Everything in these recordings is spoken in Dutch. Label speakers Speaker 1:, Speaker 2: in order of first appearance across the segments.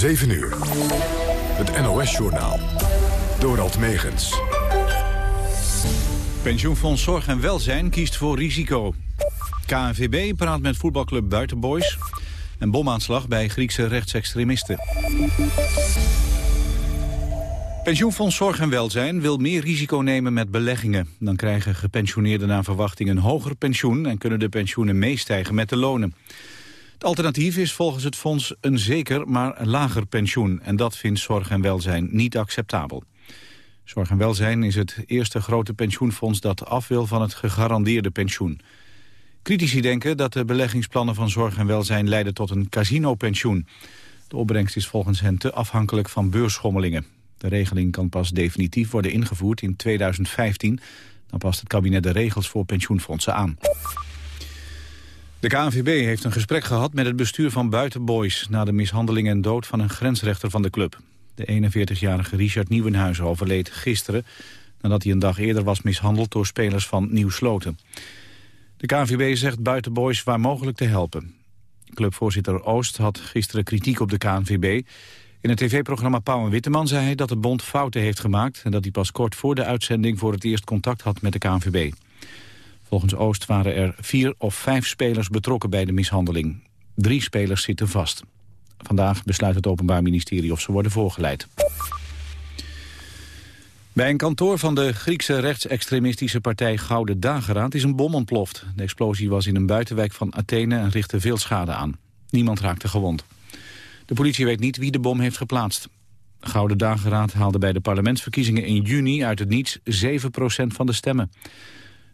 Speaker 1: 7 uur. Het NOS-journaal. Dorald Megens.
Speaker 2: Pensioenfonds Zorg en Welzijn kiest voor risico. KNVB praat met voetbalclub Buitenboys. En bomaanslag bij Griekse rechtsextremisten. Pensioenfonds Zorg en Welzijn wil meer risico nemen met beleggingen. Dan krijgen gepensioneerden naar verwachting een hoger pensioen... en kunnen de pensioenen meestijgen met de lonen. Het alternatief is volgens het fonds een zeker, maar lager pensioen. En dat vindt Zorg en Welzijn niet acceptabel. Zorg en Welzijn is het eerste grote pensioenfonds dat af wil van het gegarandeerde pensioen. Critici denken dat de beleggingsplannen van Zorg en Welzijn leiden tot een casinopensioen. De opbrengst is volgens hen te afhankelijk van beursschommelingen. De regeling kan pas definitief worden ingevoerd in 2015. Dan past het kabinet de regels voor pensioenfondsen aan. De KNVB heeft een gesprek gehad met het bestuur van Buitenboys... na de mishandeling en dood van een grensrechter van de club. De 41-jarige Richard Nieuwenhuizen overleed gisteren... nadat hij een dag eerder was mishandeld door spelers van Nieuw Sloten. De KNVB zegt Buitenboys waar mogelijk te helpen. Clubvoorzitter Oost had gisteren kritiek op de KNVB. In het tv-programma Pauw en Witteman zei hij dat de bond fouten heeft gemaakt... en dat hij pas kort voor de uitzending voor het eerst contact had met de KNVB. Volgens Oost waren er vier of vijf spelers betrokken bij de mishandeling. Drie spelers zitten vast. Vandaag besluit het Openbaar Ministerie of ze worden voorgeleid. Bij een kantoor van de Griekse rechtsextremistische partij Gouden Dageraad is een bom ontploft. De explosie was in een buitenwijk van Athene en richtte veel schade aan. Niemand raakte gewond. De politie weet niet wie de bom heeft geplaatst. Gouden Dageraad haalde bij de parlementsverkiezingen in juni uit het niets 7% van de stemmen.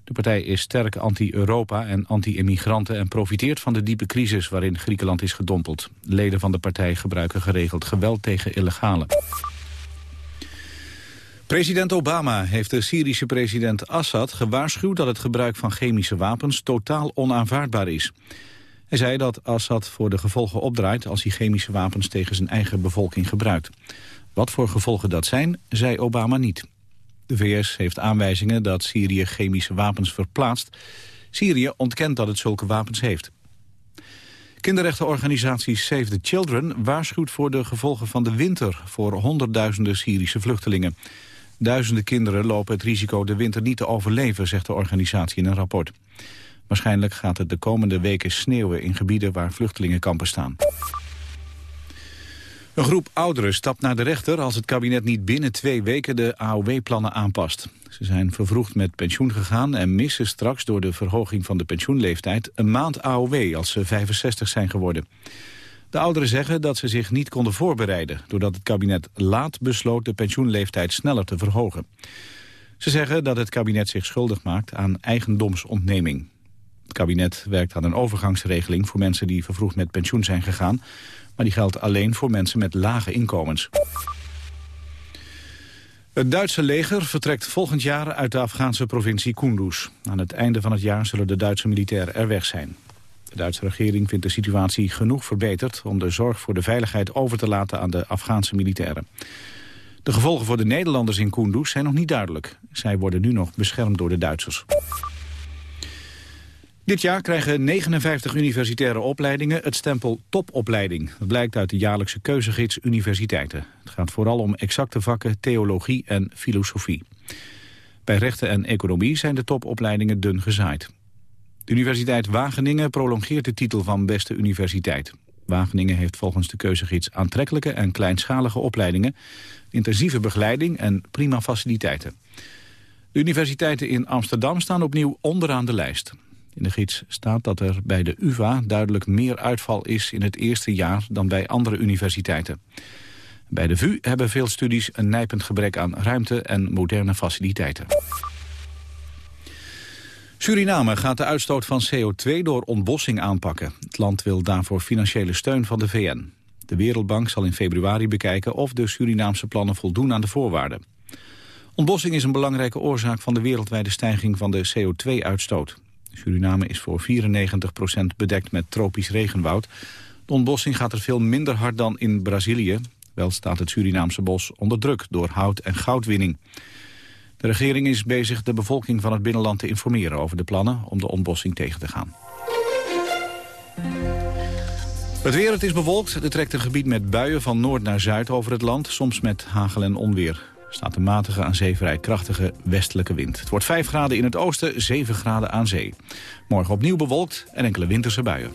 Speaker 2: De partij is sterk anti-Europa en anti-immigranten... en profiteert van de diepe crisis waarin Griekenland is gedompeld. Leden van de partij gebruiken geregeld geweld tegen illegalen. President Obama heeft de Syrische president Assad gewaarschuwd... dat het gebruik van chemische wapens totaal onaanvaardbaar is. Hij zei dat Assad voor de gevolgen opdraait... als hij chemische wapens tegen zijn eigen bevolking gebruikt. Wat voor gevolgen dat zijn, zei Obama niet. De VS heeft aanwijzingen dat Syrië chemische wapens verplaatst. Syrië ontkent dat het zulke wapens heeft. Kinderrechtenorganisatie Save the Children waarschuwt voor de gevolgen van de winter voor honderdduizenden Syrische vluchtelingen. Duizenden kinderen lopen het risico de winter niet te overleven, zegt de organisatie in een rapport. Waarschijnlijk gaat het de komende weken sneeuwen in gebieden waar vluchtelingenkampen staan. Een groep ouderen stapt naar de rechter als het kabinet niet binnen twee weken de AOW-plannen aanpast. Ze zijn vervroegd met pensioen gegaan en missen straks door de verhoging van de pensioenleeftijd een maand AOW als ze 65 zijn geworden. De ouderen zeggen dat ze zich niet konden voorbereiden doordat het kabinet laat besloot de pensioenleeftijd sneller te verhogen. Ze zeggen dat het kabinet zich schuldig maakt aan eigendomsontneming. Het kabinet werkt aan een overgangsregeling voor mensen die vervroegd met pensioen zijn gegaan maar die geldt alleen voor mensen met lage inkomens. Het Duitse leger vertrekt volgend jaar uit de Afghaanse provincie Kunduz. Aan het einde van het jaar zullen de Duitse militairen er weg zijn. De Duitse regering vindt de situatie genoeg verbeterd... om de zorg voor de veiligheid over te laten aan de Afghaanse militairen. De gevolgen voor de Nederlanders in Kunduz zijn nog niet duidelijk. Zij worden nu nog beschermd door de Duitsers. Dit jaar krijgen 59 universitaire opleidingen het stempel topopleiding. Dat blijkt uit de jaarlijkse keuzegids universiteiten. Het gaat vooral om exacte vakken theologie en filosofie. Bij rechten en economie zijn de topopleidingen dun gezaaid. De Universiteit Wageningen prolongeert de titel van beste universiteit. Wageningen heeft volgens de keuzegids aantrekkelijke en kleinschalige opleidingen, intensieve begeleiding en prima faciliteiten. De universiteiten in Amsterdam staan opnieuw onderaan de lijst. In de gids staat dat er bij de UvA duidelijk meer uitval is in het eerste jaar dan bij andere universiteiten. Bij de VU hebben veel studies een nijpend gebrek aan ruimte en moderne faciliteiten. Suriname gaat de uitstoot van CO2 door ontbossing aanpakken. Het land wil daarvoor financiële steun van de VN. De Wereldbank zal in februari bekijken of de Surinaamse plannen voldoen aan de voorwaarden. Ontbossing is een belangrijke oorzaak van de wereldwijde stijging van de CO2-uitstoot. Suriname is voor 94% bedekt met tropisch regenwoud. De ontbossing gaat er veel minder hard dan in Brazilië. Wel staat het Surinaamse bos onder druk door hout- en goudwinning. De regering is bezig de bevolking van het binnenland te informeren over de plannen om de ontbossing tegen te gaan. Het weer, het is bewolkt. Er trekt een gebied met buien van noord naar zuid over het land. Soms met hagel en onweer. Staat een matige aan zee vrij krachtige westelijke wind. Het wordt 5 graden in het oosten, 7 graden aan zee. Morgen opnieuw bewolkt en enkele winterse buien.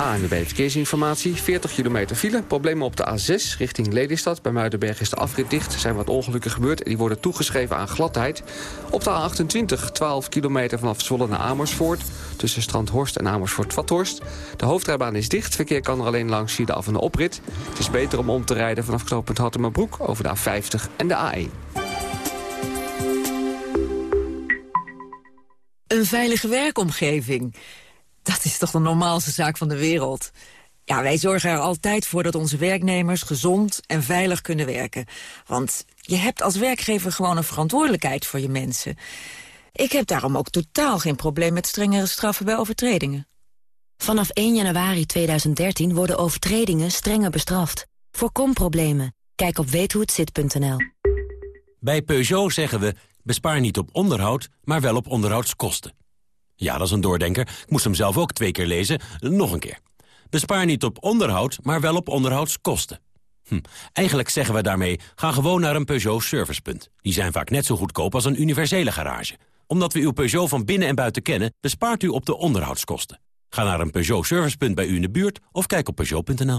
Speaker 3: ANWB Verkeersinformatie, 40 kilometer file. Problemen op de A6 richting Lelystad. Bij Muidenberg is de afrit dicht. Er zijn wat ongelukken gebeurd en die worden toegeschreven aan gladheid. Op de A28, 12 kilometer vanaf Zwolle naar Amersfoort. Tussen Strandhorst en Amersfoort-Vathorst. De hoofdrijbaan is dicht. Verkeer kan er alleen langs via de af- en de oprit. Het is beter om om te rijden vanaf knooppunt Hattemerbroek... over de A50 en de A1.
Speaker 4: Een veilige werkomgeving. Dat is toch de normaalste zaak van de wereld. Ja, wij zorgen er altijd voor dat onze werknemers gezond en veilig kunnen werken. Want je hebt als werkgever gewoon een verantwoordelijkheid voor je mensen. Ik heb daarom ook totaal geen probleem met strengere straffen bij overtredingen.
Speaker 5: Vanaf 1 januari 2013 worden overtredingen strenger bestraft. Voorkom problemen. Kijk op weethohetzit.nl.
Speaker 6: Bij Peugeot zeggen we, bespaar niet op onderhoud, maar wel op onderhoudskosten. Ja, dat is een doordenker. Ik moest hem zelf ook twee keer lezen. Nog een keer. Bespaar niet op onderhoud, maar wel op onderhoudskosten. Hm. Eigenlijk zeggen we daarmee, ga gewoon naar een Peugeot servicepunt. Die zijn vaak net zo goedkoop als een universele garage. Omdat we uw Peugeot van binnen en buiten kennen, bespaart u op de onderhoudskosten. Ga naar een Peugeot servicepunt bij u in de buurt of kijk op Peugeot.nl.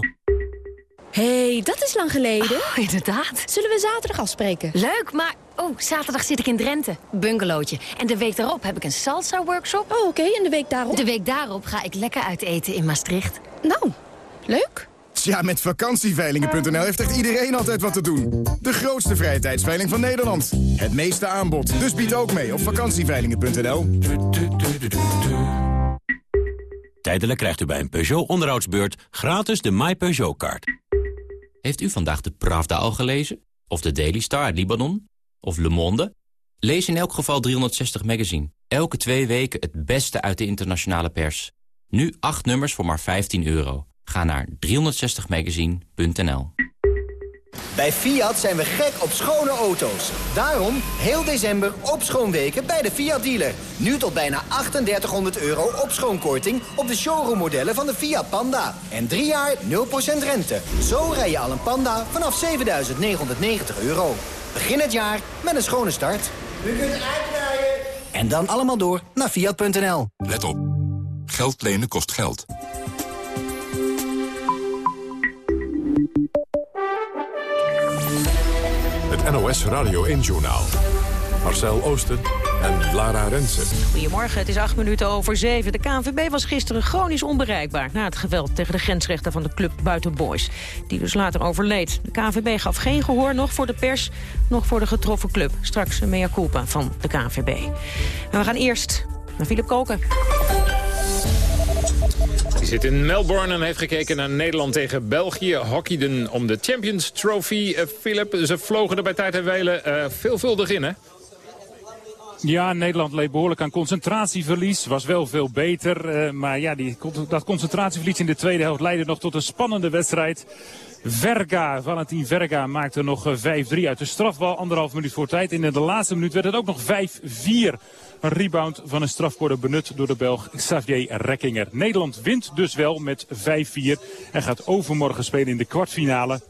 Speaker 7: hey, dat is lang geleden.
Speaker 8: Oh, inderdaad.
Speaker 7: Zullen we zaterdag afspreken?
Speaker 8: Leuk, maar... Oh, zaterdag zit ik in Drenthe. Bungalowtje. En de week daarop heb ik een salsa-workshop.
Speaker 7: Oh, oké. En de week daarop?
Speaker 8: De week daarop ga ik lekker uit eten in Maastricht.
Speaker 7: Nou, leuk.
Speaker 9: Tja, met vakantieveilingen.nl heeft echt iedereen altijd wat te doen. De grootste vrije tijdsveiling van Nederland. Het meeste aanbod. Dus bied ook mee op vakantieveilingen.nl.
Speaker 6: Tijdelijk krijgt u bij een Peugeot onderhoudsbeurt gratis de My Peugeot-kaart.
Speaker 10: Heeft u vandaag de Pravda al gelezen? Of de Daily Star uit Libanon? Of Le Monde? Lees in elk geval 360 Magazine. Elke twee weken het beste uit de internationale pers. Nu acht nummers voor maar 15 euro. Ga naar 360magazine.nl
Speaker 11: Bij Fiat zijn we gek op schone auto's. Daarom heel december op schoonweken bij de Fiat dealer. Nu tot bijna 3800 euro op schoonkorting op de showroommodellen van de Fiat Panda. En drie jaar 0% rente. Zo rij je al een Panda vanaf 7990 euro. Begin het jaar met een schone start. U kunt uitrijden. En dan allemaal door naar Fiat.nl.
Speaker 1: Let op. Geld lenen kost geld. Het NOS Radio 1-journaal. Marcel Oosten en Lara Rensen.
Speaker 12: Goedemorgen, het is acht minuten over zeven. De KNVB was gisteren chronisch onbereikbaar... na het geweld tegen de grensrechter van de club Buiten Boys. Die dus later overleed. De KNVB gaf geen gehoor, nog voor de pers... nog voor de getroffen club. Straks een mea culpa van de KNVB. En we gaan eerst naar Philip Koken.
Speaker 13: Die zit in Melbourne en heeft gekeken naar Nederland tegen België. Hockeyden om de Champions Trophy. Uh, Philip, ze vlogen er bij tijd en wijlen uh, veelvuldig in, hè?
Speaker 14: Ja, Nederland leed behoorlijk aan concentratieverlies. Was wel veel beter. Uh, maar ja, die, dat concentratieverlies in de tweede helft leidde nog tot een spannende wedstrijd. Verga, Valentin Verga maakte nog 5-3 uit de strafbal. Anderhalf minuut voor tijd. In de laatste minuut werd het ook nog 5-4. Een rebound van een strafcorner benut door de Belg Xavier Rekkinger. Nederland wint dus wel met 5-4 en gaat overmorgen spelen in de kwartfinale.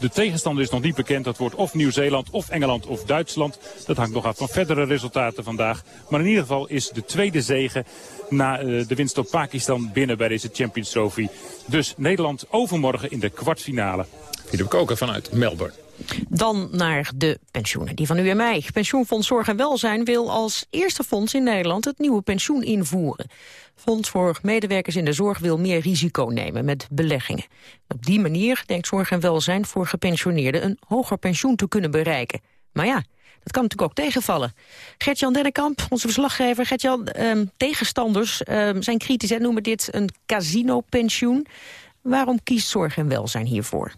Speaker 14: De tegenstander is nog niet bekend. Dat wordt of Nieuw-Zeeland, of Engeland, of Duitsland. Dat hangt nog af van verdere resultaten vandaag. Maar in ieder geval is de tweede zege na uh, de winst op Pakistan binnen bij deze Champions Trophy. Dus Nederland overmorgen in de kwartfinale.
Speaker 13: Philip Koken vanuit Melbourne.
Speaker 12: Dan naar de pensioenen, die van u en mij. Pensioenfonds Zorg en Welzijn wil als eerste fonds in Nederland het nieuwe pensioen invoeren. Fonds voor medewerkers in de zorg wil meer risico nemen met beleggingen. Op die manier denkt Zorg en Welzijn voor gepensioneerden een hoger pensioen te kunnen bereiken. Maar ja, dat kan natuurlijk ook tegenvallen. Gert-Jan Dennekamp, onze verslaggever. Gert-Jan, eh, tegenstanders eh, zijn kritisch en noemen dit een casino-pensioen. Waarom kiest Zorg en Welzijn hiervoor?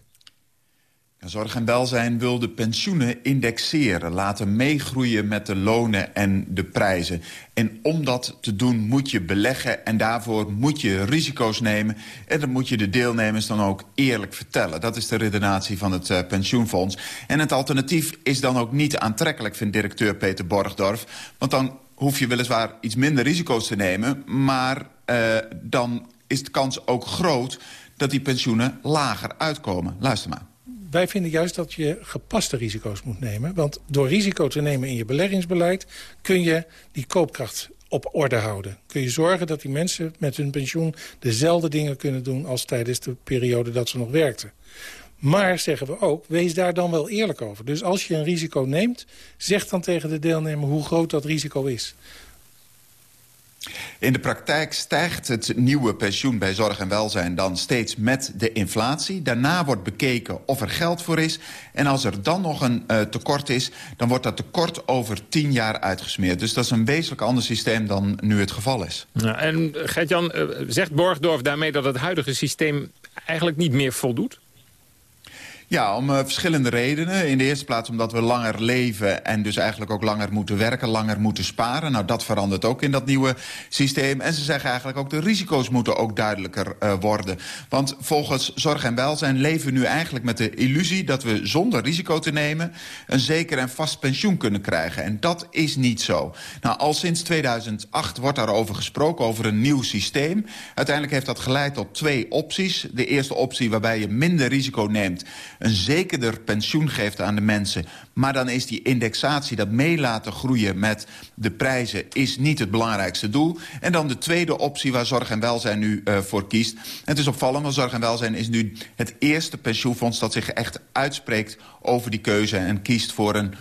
Speaker 15: Zorg en welzijn wil de pensioenen indexeren, laten meegroeien met de lonen en de prijzen. En om dat te doen moet je beleggen en daarvoor moet je risico's nemen. En dat moet je de deelnemers dan ook eerlijk vertellen. Dat is de redenatie van het uh, pensioenfonds. En het alternatief is dan ook niet aantrekkelijk, vindt directeur Peter Borgdorf. Want dan hoef je weliswaar iets minder risico's te nemen, maar uh, dan is de kans ook groot dat die pensioenen lager uitkomen. Luister maar.
Speaker 16: Wij vinden juist dat je gepaste risico's moet nemen. Want door risico te nemen in je beleggingsbeleid... kun je die koopkracht op orde houden. Kun je zorgen dat die mensen met hun pensioen... dezelfde dingen kunnen doen als tijdens de periode dat ze nog werkten. Maar, zeggen we ook, wees daar dan wel eerlijk over. Dus als je een risico neemt, zeg dan tegen de deelnemer hoe groot dat risico is.
Speaker 15: In de praktijk stijgt het nieuwe pensioen bij zorg en welzijn dan steeds met de inflatie. Daarna wordt bekeken of er geld voor is. En als er dan nog een uh, tekort is, dan wordt dat tekort over tien jaar uitgesmeerd. Dus dat is een wezenlijk ander systeem dan nu het geval is.
Speaker 13: Ja, en Gert-Jan, uh, zegt Borgdorf daarmee dat het huidige systeem eigenlijk niet meer voldoet?
Speaker 15: Ja, om uh, verschillende redenen. In de eerste plaats omdat we langer leven en dus eigenlijk ook langer moeten werken, langer moeten sparen. Nou, dat verandert ook in dat nieuwe systeem. En ze zeggen eigenlijk ook de risico's moeten ook duidelijker uh, worden. Want volgens Zorg en Welzijn leven we nu eigenlijk met de illusie dat we zonder risico te nemen een zeker en vast pensioen kunnen krijgen. En dat is niet zo. Nou, al sinds 2008 wordt daarover gesproken, over een nieuw systeem. Uiteindelijk heeft dat geleid tot twee opties. De eerste optie waarbij je minder risico neemt een zekerder pensioen geeft aan de mensen... maar dan is die indexatie, dat mee laten groeien met de prijzen... is niet het belangrijkste doel. En dan de tweede optie waar Zorg en Welzijn nu uh, voor kiest. Het is opvallend, want Zorg en Welzijn is nu het eerste pensioenfonds... dat zich echt uitspreekt over die keuze en kiest voor een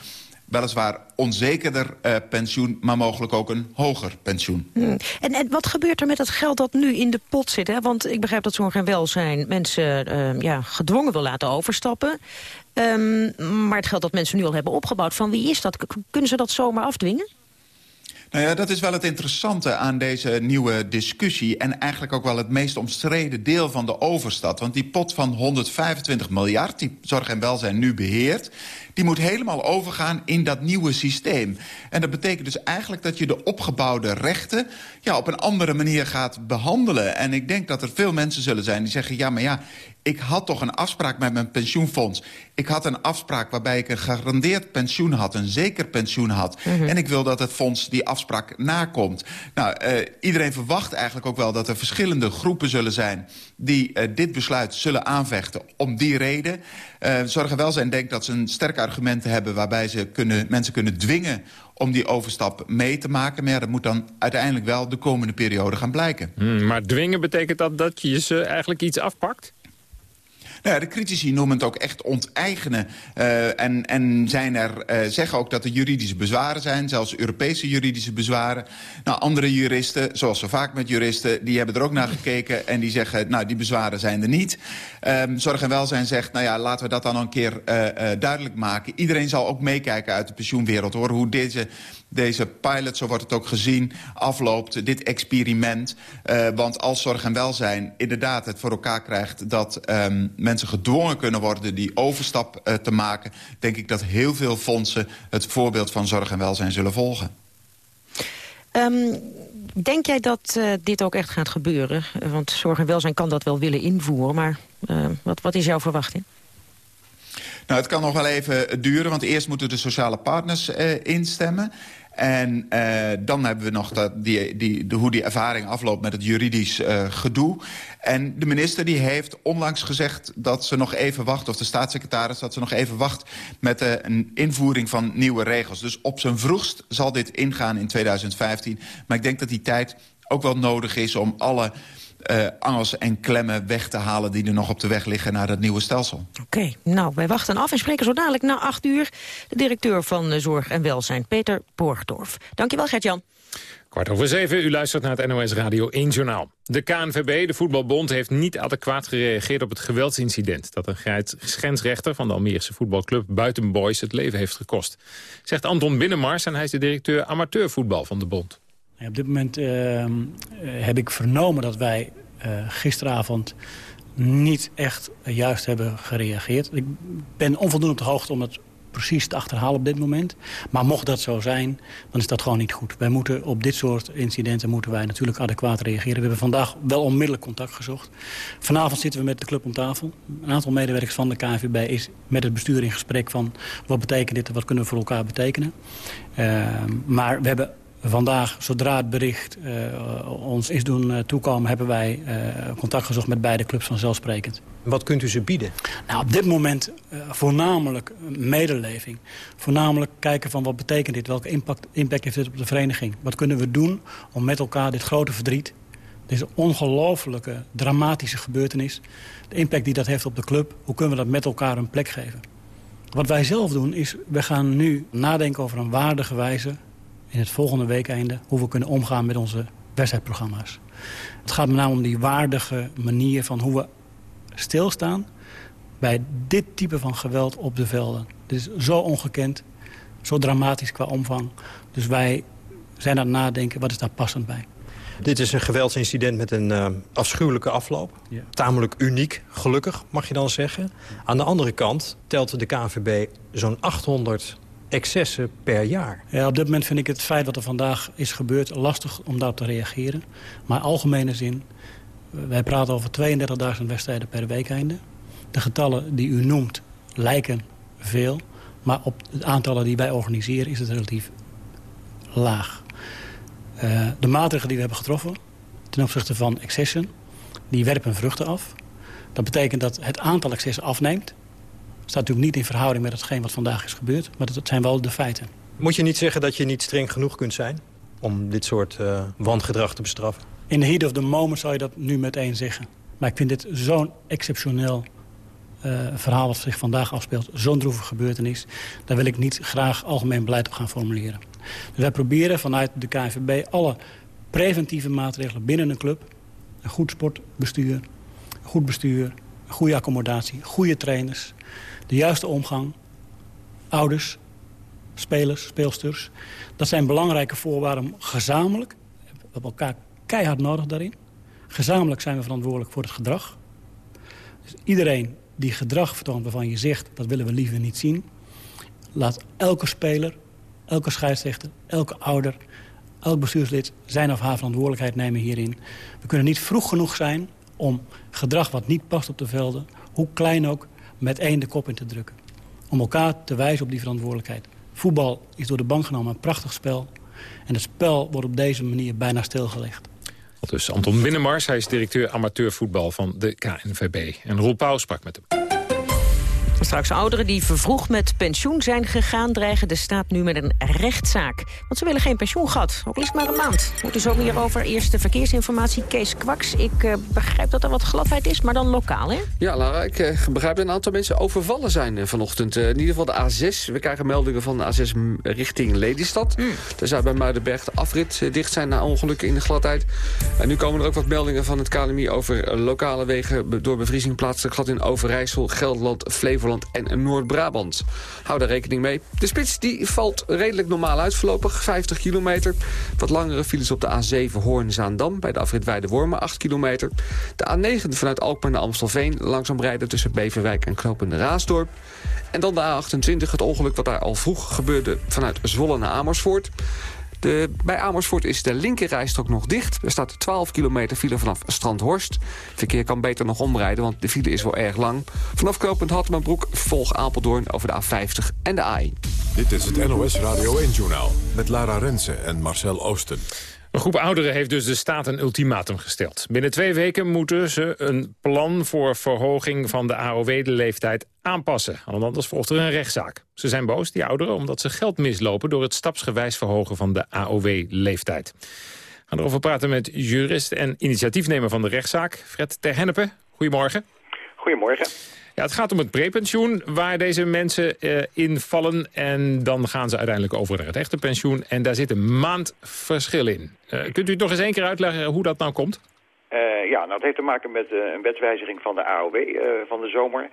Speaker 15: weliswaar onzekerder uh, pensioen... maar mogelijk ook een hoger pensioen.
Speaker 17: Hmm. En, en wat gebeurt er met het geld dat nu in de pot zit? Hè? Want ik begrijp dat zorg en welzijn mensen uh, ja, gedwongen wil laten overstappen. Um, maar het geld dat mensen nu al hebben opgebouwd, van wie is dat? Kunnen ze dat zomaar afdwingen?
Speaker 15: Nou ja, dat is wel het interessante aan deze nieuwe discussie... en eigenlijk ook wel het meest omstreden deel van de overstad. Want die pot van 125 miljard, die Zorg en Welzijn nu beheert... die moet helemaal overgaan in dat nieuwe systeem. En dat betekent dus eigenlijk dat je de opgebouwde rechten... Ja, op een andere manier gaat behandelen. En ik denk dat er veel mensen zullen zijn die zeggen... ja, maar ja, ik had toch een afspraak met mijn pensioenfonds. Ik had een afspraak waarbij ik een gegarandeerd pensioen had, een zeker pensioen had. Mm -hmm. En ik wil dat het fonds die afspraak nakomt. Nou, uh, iedereen verwacht eigenlijk ook wel dat er verschillende groepen zullen zijn... die uh, dit besluit zullen aanvechten om die reden. Uh, Zorg en Welzijn denkt dat ze een sterk argument hebben... waarbij ze kunnen, mensen kunnen dwingen om die overstap mee te maken. Maar ja, dat moet dan uiteindelijk wel de komende periode gaan blijken.
Speaker 13: Hmm, maar dwingen betekent dat dat je ze eigenlijk iets afpakt?
Speaker 15: Nou ja, de critici noemen het ook echt onteigenen. Uh, en, en zijn er, uh, zeggen ook dat er juridische bezwaren zijn. Zelfs Europese juridische bezwaren. Nou, andere juristen, zoals zo vaak met juristen... die hebben er ook naar gekeken en die zeggen... nou, die bezwaren zijn er niet. Um, Zorg en Welzijn zegt, nou ja, laten we dat dan een keer uh, duidelijk maken. Iedereen zal ook meekijken uit de pensioenwereld, hoor. Hoe deze deze pilot, zo wordt het ook gezien, afloopt, dit experiment. Uh, want als zorg en welzijn inderdaad het voor elkaar krijgt... dat um, mensen gedwongen kunnen worden die overstap uh, te maken... denk ik dat heel veel fondsen het voorbeeld van zorg en welzijn zullen volgen.
Speaker 17: Um, denk jij dat uh, dit ook echt gaat gebeuren? Want zorg en welzijn kan dat wel willen invoeren, maar wat, wat is jouw verwachting?
Speaker 15: Nou, het kan nog wel even duren, want eerst moeten de sociale partners uh, instemmen. En uh, dan hebben we nog dat, die, die, de, hoe die ervaring afloopt met het juridisch uh, gedoe. En de minister die heeft onlangs gezegd dat ze nog even wacht... of de staatssecretaris dat ze nog even wacht met de, een invoering van nieuwe regels. Dus op zijn vroegst zal dit ingaan in 2015. Maar ik denk dat die tijd ook wel nodig is om alle uh, angels en klemmen weg te halen... die er nog op de weg liggen naar dat nieuwe stelsel.
Speaker 17: Oké, okay, nou, wij wachten af en spreken zo dadelijk na acht uur... de directeur van Zorg en Welzijn, Peter Borgdorf. Dankjewel, Gert-Jan.
Speaker 13: Kwart over zeven, u luistert naar het NOS Radio 1 Journaal. De KNVB, de voetbalbond, heeft niet adequaat gereageerd op het geweldsincident... dat een schensrechter van de Almeerse voetbalclub Buitenboys het leven heeft gekost. Zegt Anton Binnenmars en hij is de directeur amateurvoetbal van de bond.
Speaker 18: Op dit moment uh, heb ik vernomen dat wij uh, gisteravond niet echt juist hebben gereageerd. Ik ben onvoldoende op de hoogte om het precies te achterhalen op dit moment. Maar mocht dat zo zijn, dan is dat gewoon niet goed. Wij moeten op dit soort incidenten moeten wij natuurlijk adequaat reageren. We hebben vandaag wel onmiddellijk contact gezocht. Vanavond zitten we met de club om tafel. Een aantal medewerkers van de KNVB is met het bestuur in gesprek van... wat betekent dit en wat kunnen we voor elkaar betekenen. Uh, maar we hebben Vandaag, zodra het bericht uh, ons is doen uh, toekomen... hebben wij uh, contact gezocht met beide clubs vanzelfsprekend.
Speaker 19: Wat kunt u ze bieden?
Speaker 18: Nou, op dit moment voornamelijk medeleving. Voornamelijk kijken van wat betekent dit? Welke impact, impact heeft dit op de vereniging? Wat kunnen we doen om met elkaar dit grote verdriet... deze ongelofelijke, dramatische gebeurtenis... de impact die dat heeft op de club... hoe kunnen we dat met elkaar een plek geven? Wat wij zelf doen is, we gaan nu nadenken over een waardige wijze in het volgende weekeinde... hoe we kunnen omgaan met onze wedstrijdprogramma's. Het gaat met name om die waardige manier van hoe we stilstaan... bij dit type van geweld op de velden. Dit is zo ongekend, zo dramatisch qua omvang. Dus wij zijn aan het nadenken, wat is daar passend bij?
Speaker 19: Dit is een geweldsincident met een uh, afschuwelijke afloop. Ja. Tamelijk uniek, gelukkig, mag je dan zeggen. Aan de andere kant telt de KNVB zo'n 800 excessen per jaar.
Speaker 18: Ja, op dit moment vind ik het feit wat er vandaag is gebeurd lastig om daarop te reageren. Maar algemene zin, wij praten over 32.000 wedstrijden per weekeinde. De getallen die u noemt lijken veel, maar op de aantallen die wij organiseren is het relatief laag. Uh, de maatregelen die we hebben getroffen ten opzichte van excessen, die werpen vruchten af. Dat betekent dat het aantal excessen afneemt staat natuurlijk niet in verhouding met hetgeen wat vandaag is gebeurd. Maar dat zijn wel de feiten.
Speaker 19: Moet je niet zeggen dat je niet streng genoeg kunt zijn... om dit soort uh, wangedrag te bestraffen?
Speaker 18: In the heat of the moment zou je dat nu meteen zeggen. Maar ik vind dit zo'n exceptioneel uh, verhaal wat zich vandaag afspeelt. Zo'n droevige gebeurtenis. Daar wil ik niet graag algemeen beleid op gaan formuleren. Dus wij proberen vanuit de KNVB alle preventieve maatregelen binnen een club... een goed sportbestuur, goed bestuur, goede accommodatie, goede trainers de juiste omgang, ouders, spelers, speelsters. Dat zijn belangrijke voorwaarden gezamenlijk, we hebben elkaar keihard nodig daarin. Gezamenlijk zijn we verantwoordelijk voor het gedrag. Dus iedereen die gedrag vertoont waarvan je zegt, dat willen we liever niet zien. Laat elke speler, elke scheidsrechter, elke ouder, elk bestuurslid zijn of haar verantwoordelijkheid nemen hierin. We kunnen niet vroeg genoeg zijn om gedrag wat niet past op de velden, hoe klein ook, met één de kop in te drukken. Om elkaar te wijzen op die verantwoordelijkheid. Voetbal is door de bank genomen een prachtig spel. En het spel wordt op deze manier bijna stilgelegd.
Speaker 13: Dus Anton Winnemars, hij is directeur amateurvoetbal van de KNVB. En Roel Pauw sprak met hem.
Speaker 17: Straks ouderen die vervroegd met pensioen zijn gegaan... dreigen de staat nu met een rechtszaak. Want ze willen geen pensioengat, ook is maar een maand. Moet dus ook meer over eerste verkeersinformatie. Kees Kwaks, ik uh, begrijp dat er wat gladheid is, maar dan lokaal, hè?
Speaker 3: Ja, Lara, ik uh, begrijp dat een aantal mensen overvallen zijn uh, vanochtend. in ieder geval de A6. We krijgen meldingen van de A6 richting Lelystad. Mm. Daar zou bij Muidenberg de afrit dicht zijn na ongelukken in de gladheid. En nu komen er ook wat meldingen van het KNMI over lokale wegen... door bevriezing plaatselijk glad in Overijssel, Gelderland, Flevoland en Noord-Brabant. Hou daar rekening mee. De spits die valt redelijk normaal uit voorlopig, 50 kilometer. Wat langere files op de A7 Hoorn-Zaandam... bij de afrit Weide-Wormen, 8 kilometer. De A9 vanuit Alkmaar naar Amstelveen... langzaam rijden tussen Beverwijk en Knopende Raasdorp. En dan de A28, het ongeluk wat daar al vroeg gebeurde... vanuit Zwolle naar Amersfoort. De, bij Amersfoort is de linkerrijstrook nog dicht. Er staat 12 kilometer file vanaf Strandhorst. Verkeer kan beter nog omrijden, want de file is wel erg lang. Vanaf knooppunt Hattemanbroek volg Apeldoorn over de A50 en de A1.
Speaker 1: Dit is het NOS Radio 1-journaal met Lara Rensen en Marcel Oosten.
Speaker 13: Een groep ouderen heeft dus de staat een ultimatum gesteld. Binnen twee weken moeten ze een plan voor verhoging van de AOW-leeftijd aanpassen. Want anders volgt er een rechtszaak. Ze zijn boos, die ouderen, omdat ze geld mislopen... door het stapsgewijs verhogen van de AOW-leeftijd. We gaan erover praten met jurist en initiatiefnemer van de rechtszaak... Fred Terhennepe. Goedemorgen.
Speaker 20: Goedemorgen.
Speaker 13: Ja, het gaat om het prepensioen waar deze mensen uh, in vallen. En dan gaan ze uiteindelijk over naar het echte pensioen. En daar zit een maand verschil in. Uh, kunt u nog eens één keer uitleggen hoe dat nou komt?
Speaker 20: Uh, ja, nou, het heeft te maken met een wetswijziging van de AOW van de zomer.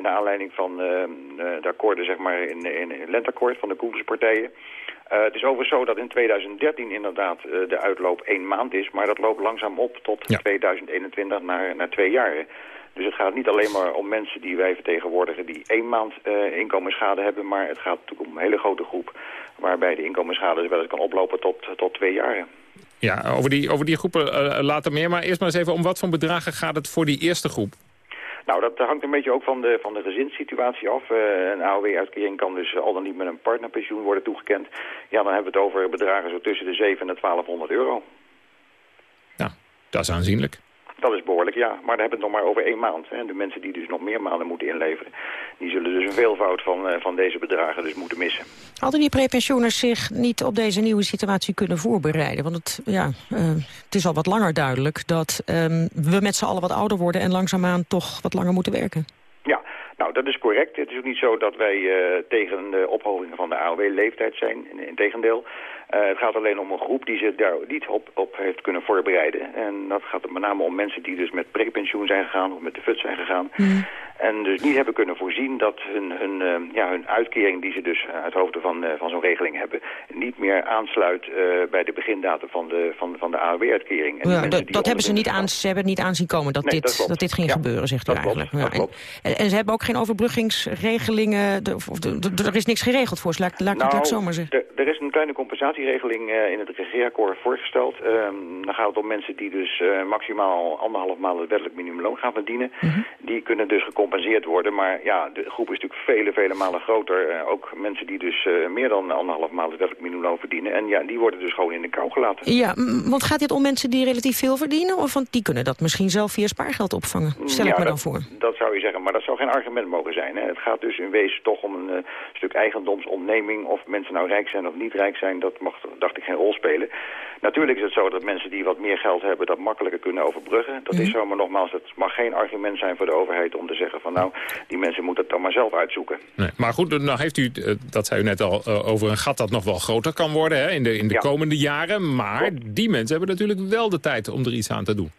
Speaker 20: naar aanleiding van de akkoorden zeg maar, in, in, het lenteakkoord van de Koerspartijen. het is overigens zo dat in 2013 inderdaad de uitloop één maand is. Maar dat loopt langzaam op tot 2021 naar, naar twee jaar. Dus het gaat niet alleen maar om mensen die wij vertegenwoordigen die één maand uh, inkomensschade hebben, maar het gaat natuurlijk om een hele grote groep waarbij de inkomensschade wel eens kan oplopen tot, tot twee jaar.
Speaker 13: Ja, over die, over die groepen uh, later meer, maar eerst maar eens even om wat voor bedragen gaat het voor die eerste groep?
Speaker 20: Nou, dat hangt een beetje ook van de, van de gezinssituatie af. Uh, een AOW-uitkering kan dus al dan niet met een partnerpensioen worden toegekend. Ja, dan hebben we het over bedragen zo tussen de 7 en de 1200 euro.
Speaker 13: Nou, dat is aanzienlijk.
Speaker 20: Dat is behoorlijk, ja. Maar dan hebben we het nog maar over één maand. Hè. De mensen die dus nog meer maanden moeten inleveren... die zullen dus een veelvoud van, uh, van deze bedragen dus moeten missen.
Speaker 17: Hadden die prepensioeners zich niet op deze nieuwe situatie kunnen voorbereiden? Want het, ja, uh, het is al wat langer duidelijk dat uh, we met z'n allen wat ouder worden... en langzaamaan toch wat langer moeten werken.
Speaker 20: Ja, nou, dat is correct. Het is ook niet zo dat wij uh, tegen de ophoging van de AOW-leeftijd zijn. Integendeel, uh, het gaat alleen om een groep die zich daar niet op, op heeft kunnen voorbereiden. En dat gaat met name om mensen die dus met prepensioen zijn gegaan of met de FUT zijn gegaan. Mm. En dus niet hebben kunnen voorzien dat hun, hun, uh, ja, hun uitkering die ze dus uit hoofde van, uh, van zo'n regeling hebben... niet meer aansluit bij de begindatum van de, van, van de AOW-uitkering.
Speaker 17: Ja, dat hebben ze niet, aan, ze hebben niet aanzien komen dat, nee, dit, dat, dat, dit ging ja, gebeuren, zegt u eigenlijk.
Speaker 20: Klopt, ja,
Speaker 17: en, en, ze hebben ook geen overbruggingsregelingen, de, of de, de, er is niks geregeld voor, laat, laat
Speaker 20: nou,
Speaker 17: ik het zomaar zeggen.
Speaker 20: Er is een kleine compensatieregeling in het regeerakkoord voorgesteld. Um, dan gaat het om mensen die dus maximaal anderhalf maand het wettelijk minimumloon gaan verdienen. Mm -hmm. Die kunnen dus gecompenseerd worden. Maar ja, de groep is natuurlijk vele, vele malen groter. Uh, ook mensen die dus uh, meer dan anderhalf maand het wettelijk minimumloon verdienen. En ja, die worden dus gewoon in de kou gelaten.
Speaker 17: Ja, want gaat dit om mensen die relatief veel verdienen? Of want die kunnen dat misschien zelf via spaargeld opvangen? Stel
Speaker 20: ja,
Speaker 17: ik me
Speaker 20: dat,
Speaker 17: dan voor.
Speaker 20: Dat zou je zeggen, maar dat zou geen argument mogen zijn. Hè. Het gaat dus in wezen toch om een stuk eigendomsontneming. Of mensen nou rijk zijn of niet rijk zijn, dat mag, dacht ik, geen rol spelen. Natuurlijk is het zo dat mensen die wat meer geld hebben dat makkelijker kunnen overbruggen. Dat mm. is zo, maar nogmaals, het mag geen argument zijn voor de overheid om te zeggen van nou, die mensen moeten het dan maar zelf uitzoeken.
Speaker 13: Nee, maar goed, nou heeft u, dat zei u net al, over een gat dat nog wel groter kan worden hè, in de, in de ja. komende jaren. Maar Klopt. die mensen hebben natuurlijk wel de tijd om er iets aan te doen.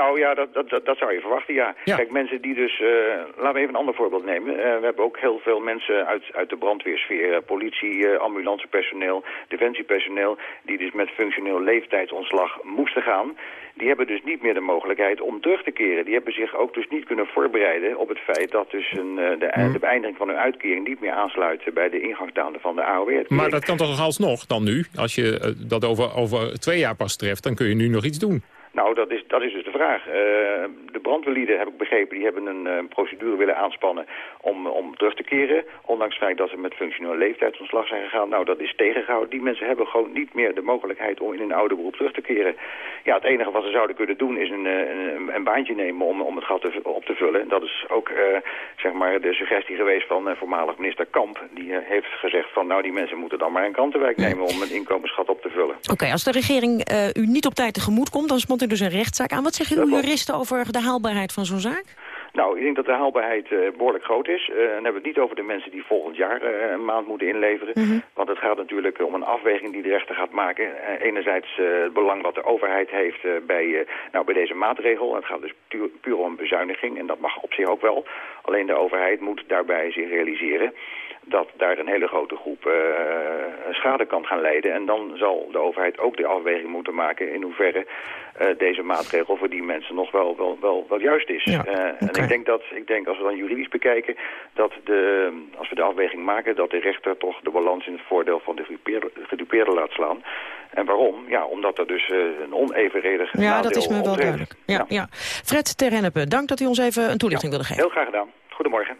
Speaker 20: Nou ja, dat, dat, dat zou je verwachten, ja. ja. Kijk, mensen die dus... Uh, laten we even een ander voorbeeld nemen. Uh, we hebben ook heel veel mensen uit, uit de brandweersfeer. Uh, politie, ambulancepersoneel, defensiepersoneel... die dus met functioneel leeftijdsontslag moesten gaan. Die hebben dus niet meer de mogelijkheid om terug te keren. Die hebben zich ook dus niet kunnen voorbereiden op het feit... dat dus een, de, hmm. de beëindiging van hun uitkering niet meer aansluit... bij de ingangsdagen van de AOW.
Speaker 13: Maar dat kan toch alsnog dan nu? Als je dat over, over twee jaar pas treft, dan kun je nu nog iets doen.
Speaker 20: Nou, dat is, dat is dus de vraag. Uh, de brandweerlieden, heb ik begrepen, die hebben een uh, procedure willen aanspannen om, om terug te keren. Ondanks het feit dat ze met functionele leeftijdsontslag zijn gegaan. Nou, dat is tegengehouden. Die mensen hebben gewoon niet meer de mogelijkheid om in een oude beroep terug te keren. Ja, het enige wat ze zouden kunnen doen is een, een, een baantje nemen om, om het gat te, op te vullen. En dat is ook, uh, zeg maar, de suggestie geweest van voormalig minister Kamp. Die heeft gezegd van, nou, die mensen moeten dan maar een krantenwijk nemen om een inkomensgat op te vullen.
Speaker 17: Oké, okay, als de regering u niet op tijd tegemoet komt, dan spant u dus een rechtszaak aan. Wat zeggen uw juristen over de haalbaarheid van zo'n zaak?
Speaker 20: Nou, ik denk dat de haalbaarheid uh, behoorlijk groot is. Uh, dan hebben we het niet over de mensen die volgend jaar uh, een maand moeten inleveren. Mm -hmm. Want het gaat natuurlijk om een afweging die de rechter gaat maken. enerzijds het belang wat de overheid heeft bij, nou, bij deze maatregel. Het gaat dus puur, puur om bezuiniging en dat mag op zich ook wel. Alleen de overheid moet daarbij zich realiseren dat daar een hele grote groep uh, schade kan gaan leiden. En dan zal de overheid ook de afweging moeten maken in hoeverre uh, deze maatregel voor die mensen nog wel, wel, wel, wel juist is. Ja, uh, okay. En ik denk dat, ik denk als we dan juridisch bekijken, dat de, als we de afweging maken, dat de rechter toch de balans in het voordeel van de gedupeerde laat slaan. En waarom? Ja, omdat er dus een onevenredig
Speaker 17: Ja, dat is me wel duidelijk. Ja, ja. ja. Fred Terrennepe, dank dat u ons even een toelichting wilde geven.
Speaker 20: Heel graag gedaan. Goedemorgen.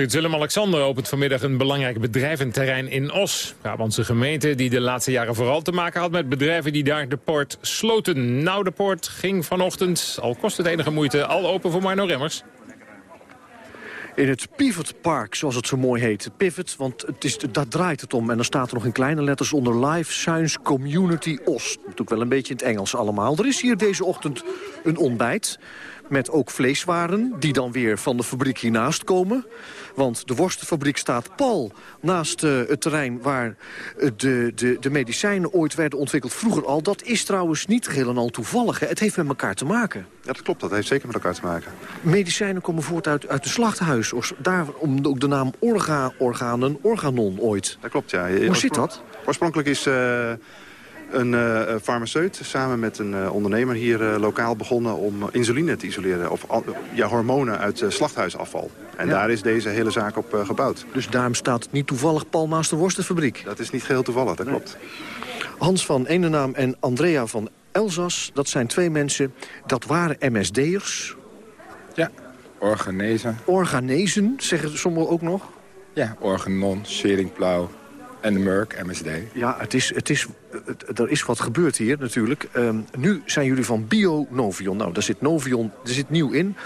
Speaker 13: Prins Willem-Alexander opent vanmiddag een belangrijk bedrijventerrein in Os. Brabantse gemeente die de laatste jaren vooral te maken had met bedrijven die daar de poort sloten. Nou, de poort ging vanochtend, al kost het enige moeite, al open voor Marno Remmers.
Speaker 21: In het Pivot Park, zoals het zo mooi heet. Pivot, want het is, daar draait het om. En dan staat er nog in kleine letters onder Life Science Community Os. Natuurlijk wel een beetje in het Engels allemaal. Er is hier deze ochtend een ontbijt met ook vleeswaren die dan weer van de fabriek hiernaast komen. Want de worstenfabriek staat pal naast uh, het terrein waar de, de, de medicijnen ooit werden ontwikkeld. Vroeger al. Dat is trouwens niet geheel en al toevallig. Hè. Het heeft met elkaar te maken.
Speaker 22: Ja, dat klopt. Dat heeft zeker met elkaar te maken.
Speaker 21: Medicijnen komen voort uit, uit de slachthuis. Daarom ook de naam orga, organen, organon ooit.
Speaker 22: Dat klopt, ja.
Speaker 21: Hoe zit dat?
Speaker 22: Oorspronkelijk is... Uh een uh, farmaceut samen met een uh, ondernemer hier uh, lokaal begonnen om insuline te isoleren. Of ja, hormonen uit slachthuisafval. En ja. daar is deze hele zaak op gebouwd.
Speaker 21: Dus daarom staat niet toevallig pal naast de worstenfabriek?
Speaker 22: Dat is niet geheel toevallig, dat nee. klopt.
Speaker 21: Hans van Enenaam en Andrea van Elzas, dat zijn twee mensen, dat waren MSD'ers.
Speaker 23: Ja, organezen.
Speaker 21: Organezen, zeggen sommigen ook nog?
Speaker 23: Ja, organon, sheringplauw en de Merck, MSD.
Speaker 21: Ja, het is, het is, het, er is wat gebeurd hier natuurlijk. Ehm, nu zijn jullie van Bio-Novion. Nou, daar zit Novion, er zit nieuw in.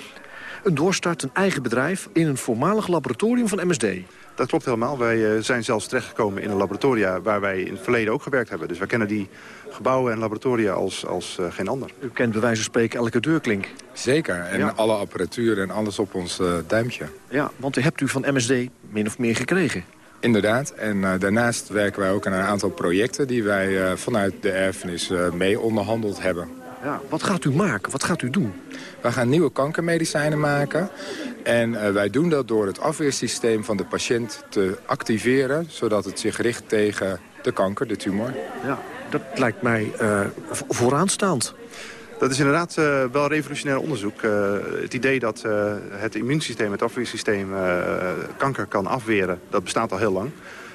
Speaker 21: Een doorstart, een eigen bedrijf in een voormalig laboratorium van MSD.
Speaker 22: Dat klopt helemaal. Wij eh, zijn zelfs terechtgekomen in een laboratoria waar wij in het verleden ook gewerkt hebben. Dus wij kennen die gebouwen en laboratoria als, als uh, geen ander.
Speaker 21: U kent bij wijze van spreken elke deurklink.
Speaker 23: Zeker, en
Speaker 21: Ja.
Speaker 23: alle apparatuur en alles op ons eh, duimpje.
Speaker 21: Ja, want u hebt u van MSD min of meer gekregen.
Speaker 23: Inderdaad, en eh, daarnaast werken wij ook aan een aantal projecten... die wij eh, vanuit de erfenis eh, mee onderhandeld hebben.
Speaker 21: Ja, wat gaat u maken? Wat gaat u doen?
Speaker 23: We gaan nieuwe kankermedicijnen maken. En wij doen dat door het afweersysteem van de patiënt te activeren... zodat het zich richt tegen de kanker, de tumor.
Speaker 21: Ja, dat lijkt mij vo- vooraanstaand.
Speaker 22: Dat is inderdaad eh, wel revolutionair onderzoek. Eh, het idee dat eh, het immuunsysteem, het afweersysteem, kanker kan afweren... dat bestaat al heel lang.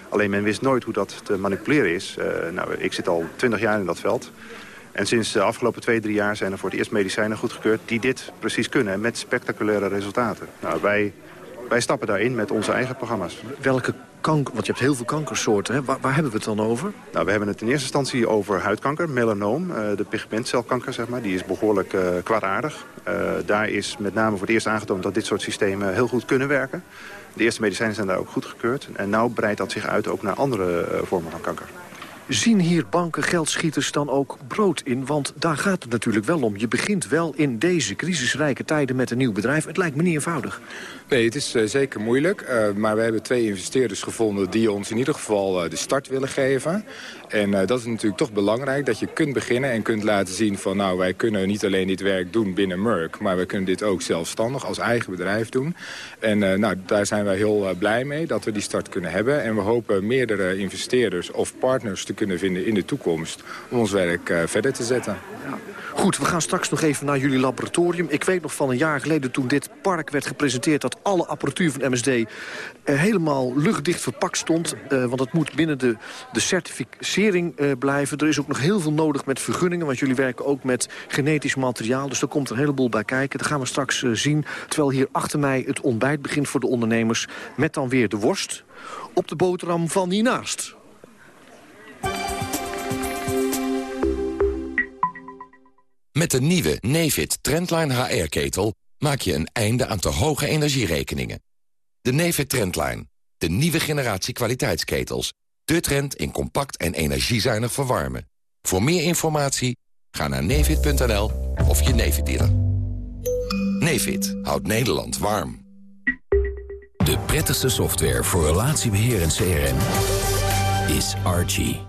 Speaker 22: Alleen men wist nooit hoe dat te manipuleren is. Nou, ik zit al twintig jaar in dat veld. En sinds de afgelopen twee, drie jaar zijn er voor het eerst medicijnen goedgekeurd... die dit precies kunnen en met spectaculaire resultaten. Nou, wij, wij stappen daarin met onze eigen programma's.
Speaker 21: Welke kanker, want je hebt heel veel kankersoorten. Hè? Waar, waar hebben we het dan over?
Speaker 22: Nou, we hebben het in eerste instantie over huidkanker, melanoom. eh, de pigmentcelkanker, zeg maar. Die is behoorlijk eh kwaadaardig. Eh, daar is met name voor het eerst aangetoond dat dit soort systemen heel goed kunnen werken. De eerste medicijnen zijn daar ook goedgekeurd. En nu breidt dat zich uit ook naar andere vormen van kanker.
Speaker 21: Zien hier banken, geldschieters dan ook brood in? Want daar gaat het natuurlijk wel om. Je begint wel in deze crisisrijke tijden met een nieuw bedrijf. Het lijkt me niet eenvoudig.
Speaker 23: Nee, het is eh, zeker moeilijk. eh, maar we hebben twee investeerders gevonden die ons in ieder geval eh, de start willen geven. En dat is natuurlijk toch belangrijk, dat je kunt beginnen en kunt laten zien van... nou, wij kunnen niet alleen dit werk doen binnen Merck... maar wij kunnen dit ook zelfstandig als eigen bedrijf doen. En nou, daar zijn wij heel blij mee dat we die start kunnen hebben. En we hopen meerdere investeerders of partners te kunnen vinden in de toekomst... om ons werk eh, verder te zetten.
Speaker 21: Goed, we gaan straks nog even naar jullie laboratorium. Ik weet nog van een jaar geleden toen dit park werd gepresenteerd... dat alle apparatuur van MSD eh, helemaal luchtdicht verpakt stond. eh, want het moet binnen de, de certificering blijven. Er is ook nog heel veel nodig met vergunningen... want jullie werken ook met genetisch materiaal. Dus daar komt een heleboel bij kijken. Dat gaan we straks zien. Terwijl hier achter mij het ontbijt begint voor de ondernemers... met dan weer de worst op de boterham van hiernaast.
Speaker 24: Met de nieuwe Nefit Trendline HR-ketel maak je een einde aan te hoge energierekeningen. De Nefit Trendline, de nieuwe generatie kwaliteitsketels. De trend in compact en energiezuinig verwarmen. Voor meer informatie ga naar nefit.nl of je Nefit dealer. Nefit houdt Nederland warm.
Speaker 25: De prettigste software voor relatiebeheer en CRM is Archie.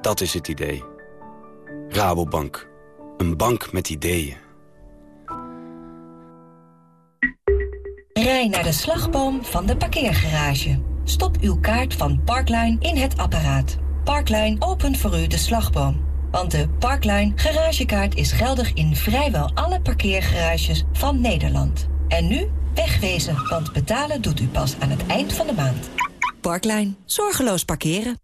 Speaker 26: Dat is het idee. Rabobank. Een bank met ideeën.
Speaker 27: Rij naar de slagboom van de parkeergarage. Stop uw kaart van Parkline in het apparaat. Parkline opent voor u de slagboom. Want de Parkline garagekaart is geldig in vrijwel alle parkeergarages van Nederland. En nu wegwezen, want betalen doet u pas aan het eind van de maand. Parkline. Zorgeloos parkeren.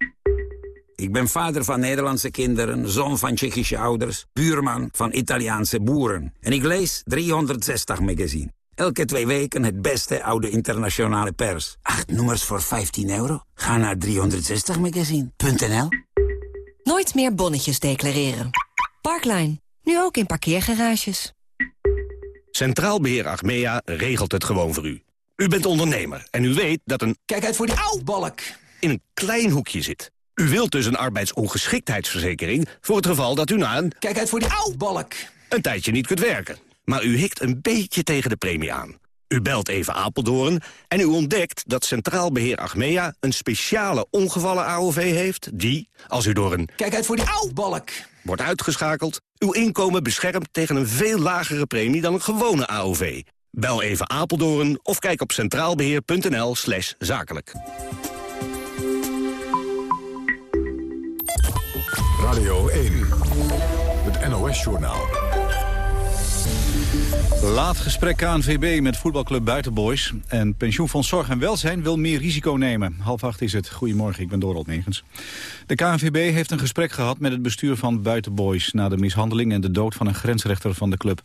Speaker 28: Ik ben vader van Nederlandse kinderen, zoon van Tsjechische ouders, buurman van Italiaanse boeren. En ik lees 360 magazine. Elke twee weken het beste oude internationale pers. Acht nummers voor 15 euro? Ga naar 360magazine.nl
Speaker 27: Nooit meer bonnetjes declareren. Parkline. Nu ook in parkeergarages.
Speaker 11: Centraal Beheer Achmea regelt het gewoon voor u. U bent ondernemer en u weet dat een... Kijk uit voor die balk In een klein hoekje zit. U wilt dus een arbeidsongeschiktheidsverzekering... voor het geval dat u na een... Kijk uit voor die balk Een tijdje niet kunt werken. Maar u hikt een beetje tegen de premie aan. U belt even Apeldoorn en u ontdekt dat Centraal Beheer Achmea... een speciale ongevallen AOV heeft die, als u door een...
Speaker 29: Kijk uit voor die balk
Speaker 11: wordt uitgeschakeld... uw inkomen beschermt tegen een veel lagere premie dan een gewone AOV. Bel even Apeldoorn of kijk op centraalbeheer.nl slash zakelijk.
Speaker 1: Radio 1, het NOS-journaal.
Speaker 2: Laat gesprek KNVB met voetbalclub Buitenboys. En pensioenfonds Zorg en Welzijn wil meer risico nemen. Half acht is het. Goedemorgen, ik ben Dorald Negens. De KNVB heeft een gesprek gehad met het bestuur van Buitenboys... na de mishandeling en de dood van een grensrechter van de club.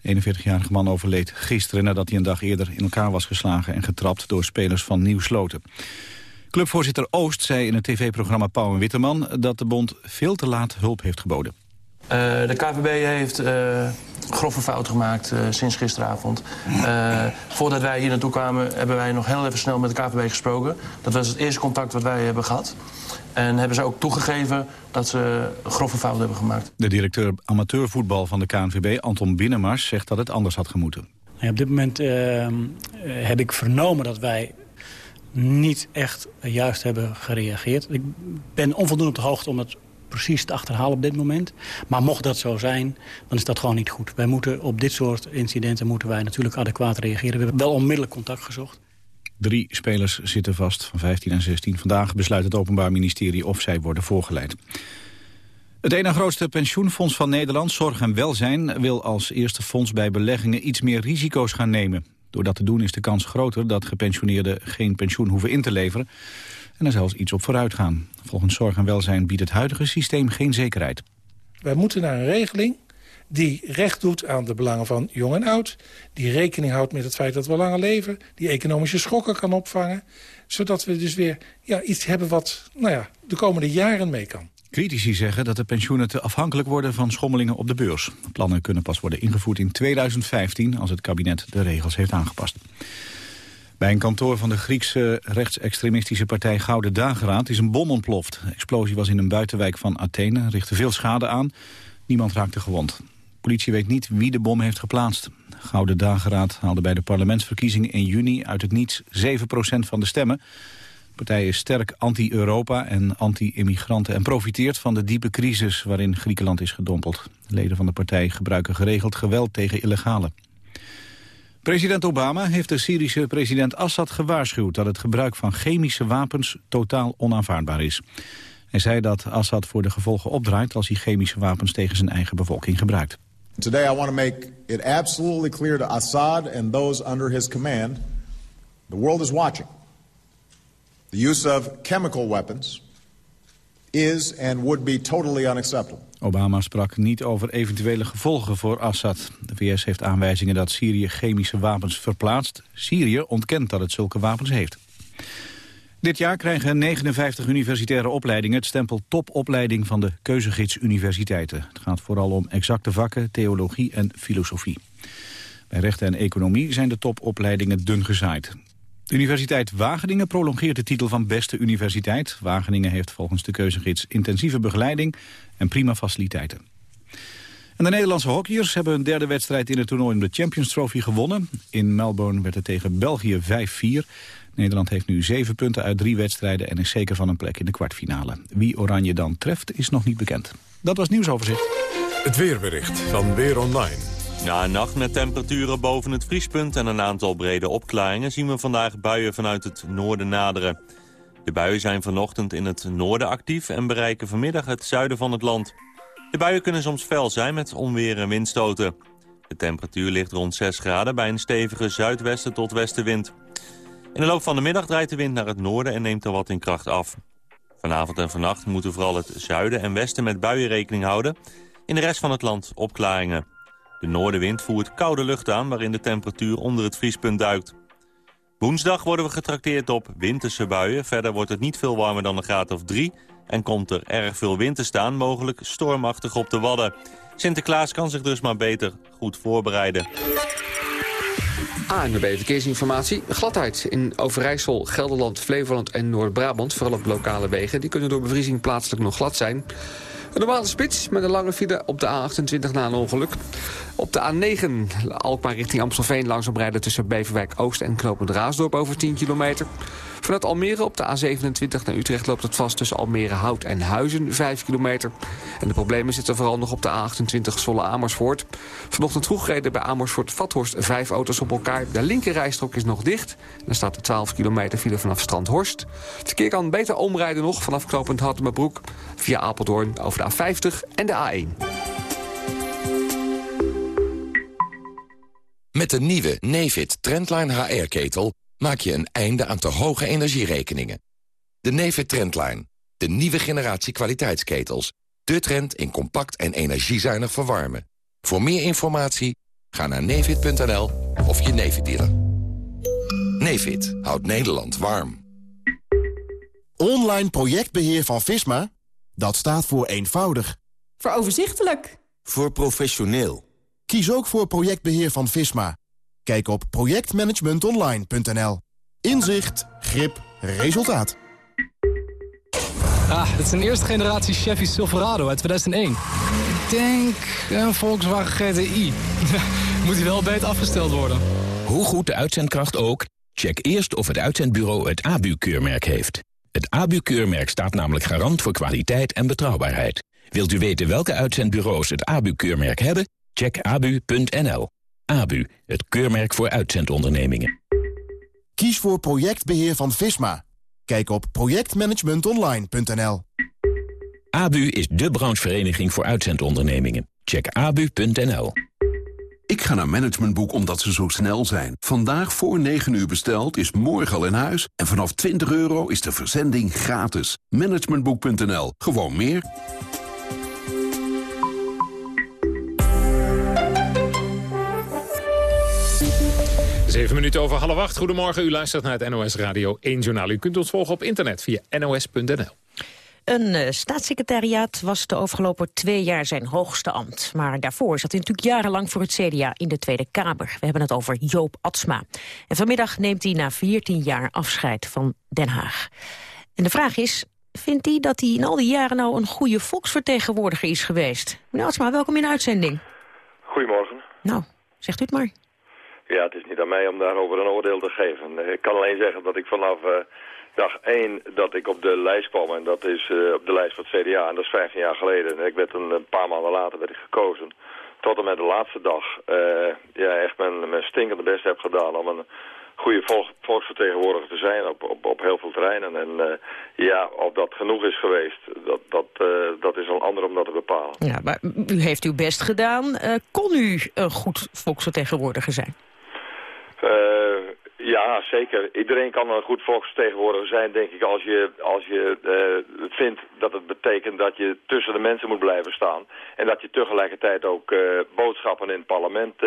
Speaker 2: De 41-jarige man overleed gisteren nadat hij een dag eerder in elkaar was geslagen... en getrapt door spelers van Nieuw Sloten. Clubvoorzitter Oost zei in het tv-programma Pauw en Witteman... dat de bond veel te laat hulp heeft geboden.
Speaker 30: Uh, de KVB heeft uh, grove fouten gemaakt uh, sinds gisteravond. voordat wij hier naartoe kwamen hebben wij nog heel even snel met de KVB gesproken. Dat was het eerste contact wat wij hebben gehad. En hebben ze ook toegegeven dat ze grove fouten hebben gemaakt.
Speaker 2: De directeur amateurvoetbal van de KNVB, Anton Binnenmars, zegt dat het anders had gemoeten.
Speaker 18: Ja, op dit moment ehm, heb ik vernomen dat wij niet echt juist hebben gereageerd. Ik ben onvoldoende op de hoogte om het precies te achterhalen op dit moment. Maar mocht dat zo zijn, dan is dat gewoon niet goed. Wij moeten op dit soort incidenten moeten wij natuurlijk adequaat reageren. We hebben wel onmiddellijk contact gezocht.
Speaker 2: Drie spelers zitten vast van 15 en 16. Vandaag besluit het Openbaar Ministerie of zij worden voorgeleid. Het ene grootste pensioenfonds van Nederland, Zorg en Welzijn... wil als eerste fonds bij beleggingen iets meer risico's gaan nemen. Door dat te doen is de kans groter dat gepensioneerden geen pensioen hoeven in te leveren en er zelfs iets op vooruit gaan. Volgens Zorg en Welzijn biedt het huidige systeem geen zekerheid.
Speaker 16: Wij moeten naar een regeling die recht doet aan de belangen van jong en oud... die rekening houdt met het feit dat we langer leven... die economische schokken kan opvangen... zodat we dus weer ja, iets hebben wat nou ja, de komende jaren mee kan.
Speaker 2: Critici zeggen dat de pensioenen te afhankelijk worden van schommelingen op de beurs. plannen kunnen pas worden ingevoerd in 2015 als het kabinet de regels heeft aangepast. Bij een kantoor van de Griekse rechtsextremistische partij Gouden Dageraad is een bom ontploft. De explosie was in een buitenwijk van Athene, richtte veel schade aan. Niemand raakte gewond. De politie weet niet wie de bom heeft geplaatst. Gouden Dageraad haalde bij de parlementsverkiezingen in juni uit het niets 7% van de stemmen. De partij is sterk anti-Europa en anti-immigranten en profiteert van de diepe crisis waarin Griekenland is gedompeld. leden van de partij gebruiken geregeld geweld tegen illegalen. President Obama heeft de Syrische president Assad gewaarschuwd... dat het gebruik van chemische wapens totaal onaanvaardbaar is. Hij zei dat Assad voor de gevolgen opdraait... als hij chemische wapens tegen zijn eigen bevolking gebruikt.
Speaker 9: Today I want to make it absolutely clear to Assad and those under his command... the world is watching. The use of chemical weapons is and would be totally unacceptable.
Speaker 2: Obama sprak niet over eventuele gevolgen voor Assad. De VS heeft aanwijzingen dat Syrië chemische wapens verplaatst. Syrië ontkent dat het zulke wapens heeft. Dit jaar krijgen 59 universitaire opleidingen het stempel topopleiding van de keuzegids universiteiten. Het gaat vooral om exacte vakken, theologie en filosofie. Bij rechten en economie zijn de topopleidingen dun gezaaid. Universiteit Wageningen prolongeert de titel van beste universiteit. Wageningen heeft volgens de keuzegids intensieve begeleiding en prima faciliteiten. En de Nederlandse hockeyers hebben een derde wedstrijd in het toernooi om de Champions Trophy gewonnen. In Melbourne werd het tegen België 5-4. Nederland heeft nu zeven punten uit drie wedstrijden en is zeker van een plek in de kwartfinale. Wie Oranje dan treft is nog niet bekend. Dat was nieuwsoverzicht.
Speaker 1: Het weerbericht van Weer Online.
Speaker 31: Na een nacht met temperaturen boven het vriespunt en een aantal brede opklaringen... zien we vandaag buien vanuit het noorden naderen. De buien zijn vanochtend in het noorden actief en bereiken vanmiddag het zuiden van het land. De buien kunnen soms fel zijn met onweer en windstoten. De temperatuur ligt rond 6 graden bij een stevige zuidwesten tot westenwind. In de loop van de middag draait de wind naar het noorden en neemt er wat in kracht af. Vanavond en vannacht moeten vooral het zuiden en westen met buien rekening houden. In de rest van het land opklaringen. De noordenwind voert koude lucht aan waarin de temperatuur onder het vriespunt duikt. Woensdag worden we getrakteerd op winterse buien. Verder wordt het niet veel warmer dan een graad of drie... en komt er erg veel wind te staan, mogelijk stormachtig op de Wadden. Sinterklaas kan zich dus maar beter goed voorbereiden.
Speaker 3: ANWB Verkeersinformatie. Gladheid in Overijssel, Gelderland, Flevoland en Noord-Brabant. Vooral op lokale wegen. Die kunnen door bevriezing plaatselijk nog glad zijn. Een normale spits met een lange file op de A28 na een ongeluk. Op de A9 Alkmaar richting Amstelveen langzaam rijden tussen Beverwijk Oost en Knopend Raasdorp over 10 kilometer. Vanuit Almere op de A27 naar Utrecht loopt het vast tussen Almere Hout en Huizen 5 kilometer. En de problemen zitten vooral nog op de A28 Zwolle Amersfoort. Vanochtend vroeg reden bij Amersfoort Vathorst vijf auto's op elkaar. De linkerrijstrook is nog dicht. Er staat er 12 kilometer file vanaf Strandhorst. Het verkeer kan beter omrijden nog vanaf Knopend via Apeldoorn over de A50 en de A1.
Speaker 24: Met de nieuwe Nefit Trendline HR-ketel maak je een einde aan te hoge energierekeningen. De Nefit Trendline, de nieuwe generatie kwaliteitsketels. De trend in compact en energiezuinig verwarmen. Voor meer informatie ga naar nefit.nl of je Nefit dealer. Nefit houdt Nederland warm.
Speaker 9: Online projectbeheer van Visma? Dat staat voor eenvoudig.
Speaker 32: Voor overzichtelijk.
Speaker 9: Voor professioneel. Kies ook voor projectbeheer van Visma. Kijk op projectmanagementonline.nl. Inzicht, grip, resultaat.
Speaker 33: Ah, dit is een eerste generatie Chevy Silverado uit 2001. Ik denk een Volkswagen GTI. Moet hij wel beter afgesteld worden.
Speaker 25: Hoe goed de uitzendkracht ook, check eerst of het uitzendbureau het ABU-keurmerk heeft. Het ABU-keurmerk staat namelijk garant voor kwaliteit en betrouwbaarheid. Wilt u weten welke uitzendbureaus het ABU-keurmerk hebben? Check abu.nl. ABU, het keurmerk voor uitzendondernemingen.
Speaker 9: Kies voor projectbeheer van Visma. Kijk op projectmanagementonline.nl.
Speaker 25: ABU is de branchevereniging voor uitzendondernemingen. Check abu.nl.
Speaker 34: Ik ga naar Managementboek omdat ze zo snel zijn. Vandaag voor 9 uur besteld is morgen al in huis. En vanaf 20 euro is de verzending gratis. Managementboek.nl. Gewoon meer.
Speaker 13: Zeven minuten over half acht. Goedemorgen, u luistert naar het NOS Radio 1 Journaal. U kunt ons volgen op internet via nos.nl.
Speaker 12: Een uh, staatssecretariaat was de overgelopen twee jaar zijn hoogste ambt. Maar daarvoor zat hij natuurlijk jarenlang voor het CDA in de Tweede Kamer. We hebben het over Joop Atsma. En vanmiddag neemt hij na 14 jaar afscheid van Den Haag. En de vraag is, vindt hij dat hij in al die jaren nou een goede volksvertegenwoordiger is geweest? Meneer Atsma, welkom in de uitzending.
Speaker 35: Goedemorgen.
Speaker 12: Nou, zegt u het maar.
Speaker 35: Ja, het is niet aan mij om daarover een oordeel te geven. Ik kan alleen zeggen dat ik vanaf uh, dag één dat ik op de lijst kwam. En dat is uh, op de lijst van het CDA. En dat is 15 jaar geleden. En ik werd een, paar maanden later werd ik gekozen. Tot en met de laatste dag uh, ja, echt mijn, mijn stinkende best heb gedaan om een goede volk, volksvertegenwoordiger te zijn op, op, op heel veel terreinen. En ja, of dat genoeg is geweest, dat, dat, dat is een ander om dat te bepalen.
Speaker 12: Ja, maar u heeft uw best gedaan. Kon u een goed volksvertegenwoordiger zijn?
Speaker 35: Ja, zeker. Iedereen kan een goed volksvertegenwoordiger zijn, denk ik, als je, als je vindt dat het betekent dat je tussen de mensen moet blijven staan. En dat je tegelijkertijd ook boodschappen in het parlement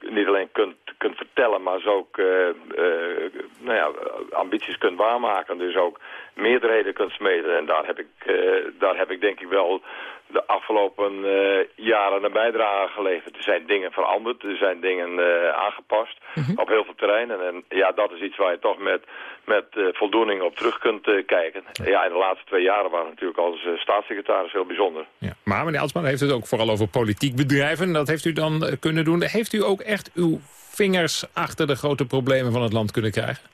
Speaker 35: niet alleen kunt, kunt vertellen, maar zo ook uh, uh, nou ja, ambities kunt waarmaken. Dus ook meerderheden kunt smeden. En daar heb ik, daar heb ik denk ik wel de afgelopen jaren een bijdrage geleverd. Er zijn dingen veranderd, er zijn dingen aangepast
Speaker 12: Mhm.
Speaker 35: op heel veel terreinen. En ja, dat is iets waar je toch met, met voldoening op terug kunt kijken. Ja, in de laatste twee jaren waren natuurlijk als staatssecretaris heel bijzonder.
Speaker 13: Ja. Maar meneer Altsman heeft het ook vooral over politiek bedrijven. Dat heeft u dan kunnen doen. Heeft u ook echt uw vingers achter de grote problemen van het land kunnen krijgen?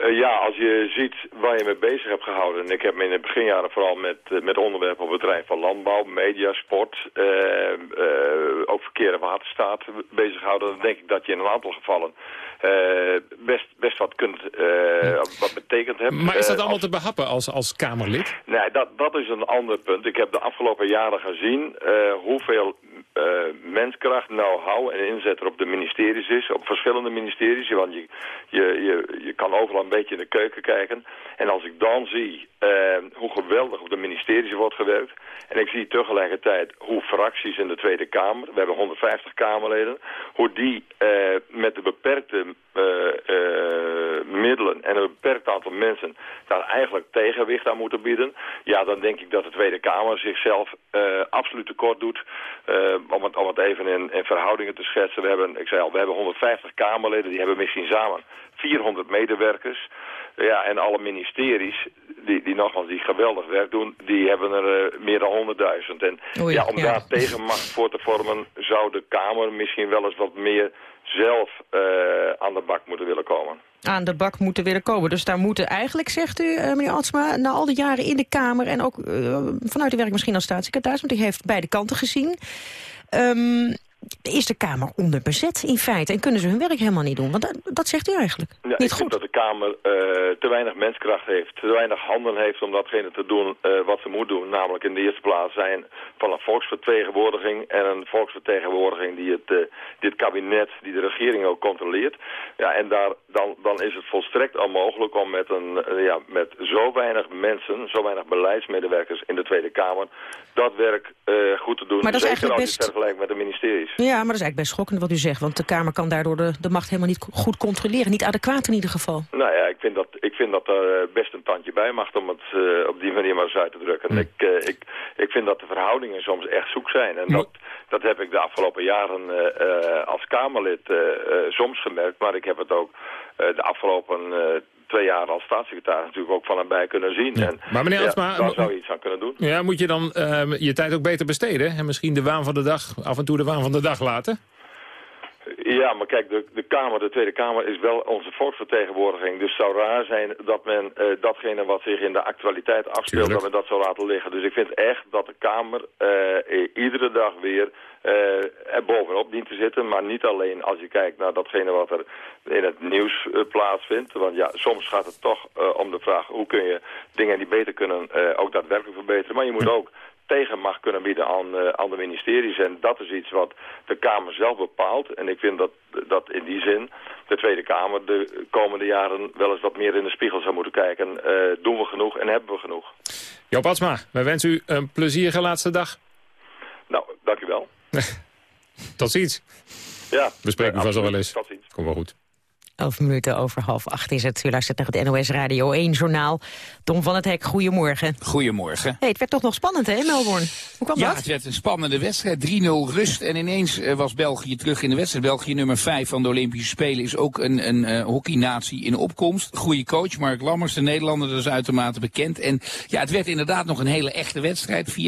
Speaker 35: Uh, ja, als je ziet waar je mee bezig hebt gehouden. En ik heb me in de beginjaren vooral met, uh, met onderwerpen op het terrein van landbouw, media, sport, uh, ook verkeer en waterstaat bezig gehouden. Dan denk ik dat je in een aantal gevallen best, best wat kunt, wat betekend hebt.
Speaker 13: Maar is dat allemaal als... te behappen als, als Kamerlid?
Speaker 35: Nee, dat, dat is een ander punt. Ik heb de afgelopen jaren gezien hoeveel menskracht, know-how en inzet er op de ministeries is, op verschillende ministeries. Want je, je, je, je kan overal een beetje in de keuken kijken. En als ik dan zie uh, hoe geweldig op de ministeries wordt gewerkt, en ik zie tegelijkertijd hoe fracties in de Tweede Kamer, we hebben 150 Kamerleden, hoe die uh, met de beperkte middelen en een beperkt aantal mensen daar eigenlijk tegenwicht aan moeten bieden, ja, dan denk ik dat de Tweede Kamer zichzelf absoluut tekort doet om het, om het even in, in, verhoudingen te schetsen. We hebben, ik zei al, we hebben 150 Kamerleden, die hebben misschien samen 400 medewerkers. Ja, en alle ministeries, die, die nogmaals die geweldig werk doen, die hebben er meer dan 100.000. En
Speaker 12: Oei,
Speaker 35: ja, om
Speaker 12: ja.
Speaker 35: daar tegenmacht voor te vormen, zou de Kamer misschien wel eens wat meer zelf eh, aan de bak moeten willen komen.
Speaker 12: aan de bak moeten willen komen. Dus daar moeten eigenlijk, zegt u, eh, meneer Atsma... na al die jaren in de Kamer en ook eh, vanuit de werk misschien als staatssecretaris... want u heeft beide kanten gezien... Ehm, is de Kamer onderbezet in feite en kunnen ze hun werk helemaal niet doen? Want dat, dat zegt u eigenlijk.
Speaker 35: Ja,
Speaker 12: niet
Speaker 35: ik
Speaker 12: goed.
Speaker 35: vind dat de Kamer eh, te weinig menskracht heeft, te weinig handen heeft om datgene te doen eh, wat ze moet doen. Namelijk in de eerste plaats zijn van een volksvertegenwoordiging en een volksvertegenwoordiging die het, eh, dit kabinet, die de regering ook controleert. Ja, en daar, dan, dan is het volstrekt onmogelijk om met, een, ja, met zo weinig mensen, zo weinig beleidsmedewerkers in de Tweede Kamer, dat werk goed te doen.
Speaker 12: Maar dat is
Speaker 35: Zeker
Speaker 12: eigenlijk
Speaker 35: als je het
Speaker 12: best-
Speaker 35: vergelijkt met de ministeries.
Speaker 12: Ja, maar dat is eigenlijk best schokkend wat u zegt. Want de Kamer kan daardoor de, de macht helemaal niet goed controleren. Niet adequaat in ieder geval.
Speaker 35: Nou ja, ik vind dat, ik vind dat er eh, best een tandje bij mag om het eh, op die manier maar eens uit te drukken. Ik, eh, ik, ik vind dat de verhoudingen soms echt zoek zijn. En dat, dat heb ik de afgelopen jaren als Kamerlid soms gemerkt. Maar ik heb het ook de afgelopen twee jaar als staatssecretaris natuurlijk ook van nabij kunnen zien. En,
Speaker 13: Maar meneer
Speaker 35: ja, daar
Speaker 13: mo-
Speaker 35: zou je iets aan kunnen doen.
Speaker 13: Ja, moet je dan ehm, je tijd ook beter besteden? En misschien de waan van de dag, af en toe de waan van de dag laten?
Speaker 35: Ja, maar kijk, de, de Kamer, de Tweede Kamer is wel onze volksvertegenwoordiging. Dus het zou raar zijn dat men eh, datgene wat zich in de actualiteit afspeelt,
Speaker 13: Tuurlijk.
Speaker 35: dat men dat zou laten liggen. Dus ik vind echt dat de Kamer eh, iedere dag weer eh, er bovenop dient te zitten. Maar niet alleen als je kijkt naar datgene wat er in het nieuws plaatsvindt. Want ja, soms gaat het toch om de vraag hoe kun je dingen die beter kunnen ook daadwerkelijk verbeteren. Maar je moet ook tegenmacht kunnen bieden aan, eh, aan de ministeries. En dat is iets wat de Kamer zelf bepaalt. En ik vind dat, dat in die zin de Tweede Kamer de komende jaren wel eens wat meer in de spiegel zou moeten kijken. Eh, doen we genoeg en hebben we genoeg?
Speaker 13: Joop Atsma, wij wensen u een plezierige laatste dag.
Speaker 35: Nou, dank u wel.
Speaker 13: Tot ziens.
Speaker 35: Ja,
Speaker 13: We spreken u vast wel eens.
Speaker 35: Tot ziens.
Speaker 13: Kom wel goed.
Speaker 12: Elf minuten over half acht is het. U luistert naar het NOS Radio 1 journaal. Tom van het Hek, goedemorgen.
Speaker 36: Goedemorgen.
Speaker 12: Hey, het werd toch nog spannend, hè, Melbourne? Hoe kwam
Speaker 36: Ja,
Speaker 12: dat?
Speaker 36: het werd een spannende wedstrijd. 3-0 rust. En ineens eh, was België terug in de wedstrijd. België nummer 5 van de Olympische Spelen is ook een, een eh, hockeynatie in opkomst. Goede coach, Mark Lammers, de Nederlander, dat is uitermate bekend. En ja, het werd inderdaad nog een hele echte wedstrijd. 4-2, 4-3.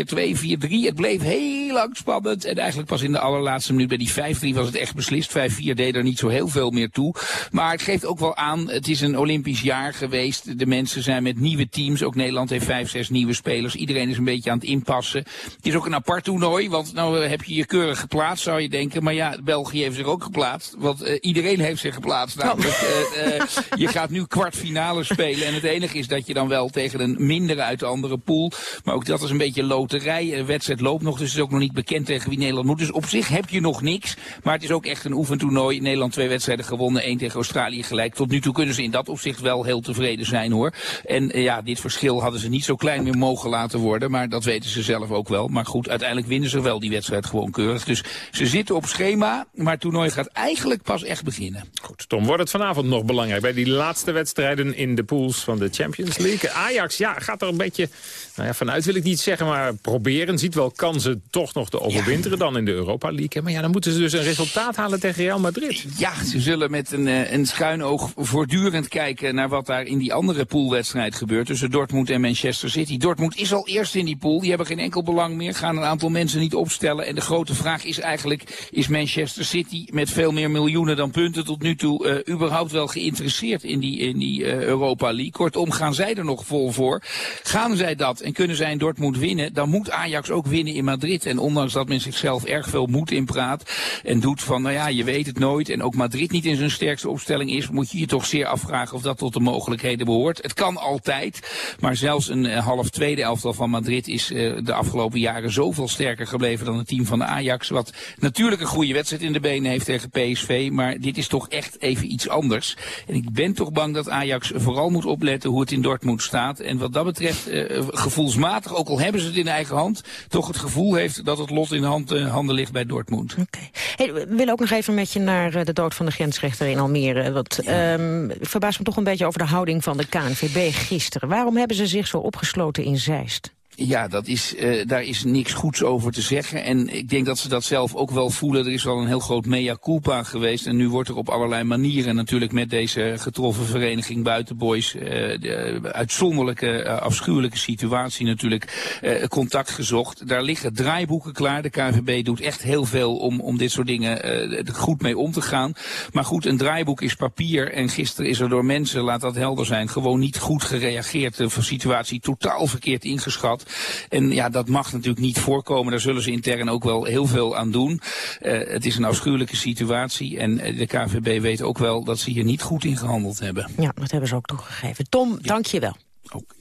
Speaker 36: Het bleef heel lang spannend. En eigenlijk pas in de allerlaatste minuut bij die 5-3 was het echt beslist. 5-4 deed er niet zo heel veel meer toe. Maar het geeft ook wel aan, het is een Olympisch jaar geweest. De mensen zijn met nieuwe teams. Ook Nederland heeft vijf, zes nieuwe spelers. Iedereen is een beetje aan het inpassen. Het is ook een apart toernooi, want nou eh, heb je je keurig geplaatst, zou je denken. Maar ja, België heeft zich ook geplaatst. Want eh, iedereen heeft zich geplaatst. Namelijk, eh, eh, je gaat nu kwartfinale spelen. En het enige is dat je dan wel tegen een mindere uit de andere pool. Maar ook dat is een beetje loterij. De wedstrijd loopt nog, dus het is ook nog niet bekend tegen wie Nederland moet. Dus op zich heb je nog niks. Maar het is ook echt een oefentoernooi. Nederland twee wedstrijden gewonnen, één tegen Australië gelijk. Tot nu toe kunnen ze in dat opzicht wel heel tevreden zijn hoor. En eh, ja, dit verschil hadden ze niet zo klein meer mogen laten worden. Maar dat weten ze zelf ook wel. Maar goed, uiteindelijk winnen ze wel die wedstrijd gewoon keurig. Dus ze zitten op schema, maar het toernooi gaat eigenlijk pas echt beginnen.
Speaker 13: Goed, Tom, wordt het vanavond nog belangrijk bij die laatste wedstrijden in de pools van de Champions League? Ajax, ja, gaat er een beetje, nou ja, vanuit wil ik niet zeggen, maar proberen. Ziet wel kansen toch nog te overwinteren dan in de Europa League. Maar ja, dan moeten ze dus een resultaat halen tegen Real Madrid.
Speaker 36: Ja, ze zullen met een, eh, een schuin oog voortdurend kijken naar wat daar in die andere poolwedstrijd gebeurt. Tussen Dortmund en Manchester City. Dortmund is al eerst in die pool. Die hebben geen enkel belang meer. Gaan een aantal mensen niet opstellen. En de grote vraag is eigenlijk, is Manchester City met veel meer miljoenen dan punten tot nu toe eh, überhaupt wel geïnteresseerd in die, in die eh, Europa League? Kortom, gaan zij er nog vol voor? Gaan zij dat en kunnen zij in Dortmund winnen, dan moet Ajax ook winnen in Madrid. En ondanks dat men zichzelf erg veel moed in praat en doet van, nou ja, je weet het nooit. En ook Madrid niet in zijn sterkste opstelling is, moet je je toch zeer afvragen of dat tot de mogelijkheden behoort. Het kan altijd, maar zelfs een eh, half tweede elftal van Madrid is eh, de afgelopen jaren zoveel sterker gebleven dan het team van Ajax. Wat natuurlijk een goede wedstrijd in de benen heeft tegen PSV, maar dit is toch echt even iets anders. En ik ben toch bang dat Ajax vooral moet opletten hoe het in Dortmund staat. En wat dat betreft, eh, gevoelsmatig, ook al hebben ze het in eigen hand, toch het gevoel heeft dat het lot in hand, handen ligt bij Dortmund.
Speaker 12: Hey, we willen ook nog even met je naar de dood van de grensrechter in Almere. Want ehm, ik verbaas me toch een beetje over de houding van de KNVB gisteren. Waarom hebben ze zich zo opgesloten in Zeist?
Speaker 36: Ja, dat is, uh, daar is niks goeds over te zeggen. En ik denk dat ze dat zelf ook wel voelen. Er is al een heel groot mea culpa geweest. En nu wordt er op allerlei manieren natuurlijk met deze getroffen vereniging Buitenboys... Uh, de uitzonderlijke, uh, afschuwelijke situatie natuurlijk contact gezocht. Daar liggen draaiboeken klaar. De KVB doet echt heel veel om, om dit soort dingen goed mee om te gaan. Maar goed, een draaiboek is papier. En gisteren is er door mensen, laat dat helder zijn, gewoon niet goed gereageerd. De situatie totaal verkeerd ingeschat. En ja, dat mag natuurlijk niet voorkomen. Daar zullen ze intern ook wel heel veel aan doen. Uh, het is een afschuwelijke situatie. En eh, de KVB weet ook wel dat ze hier niet goed in gehandeld hebben.
Speaker 12: Ja, dat hebben ze ook toegegeven. Tom, ja. dank je wel.
Speaker 36: Ook.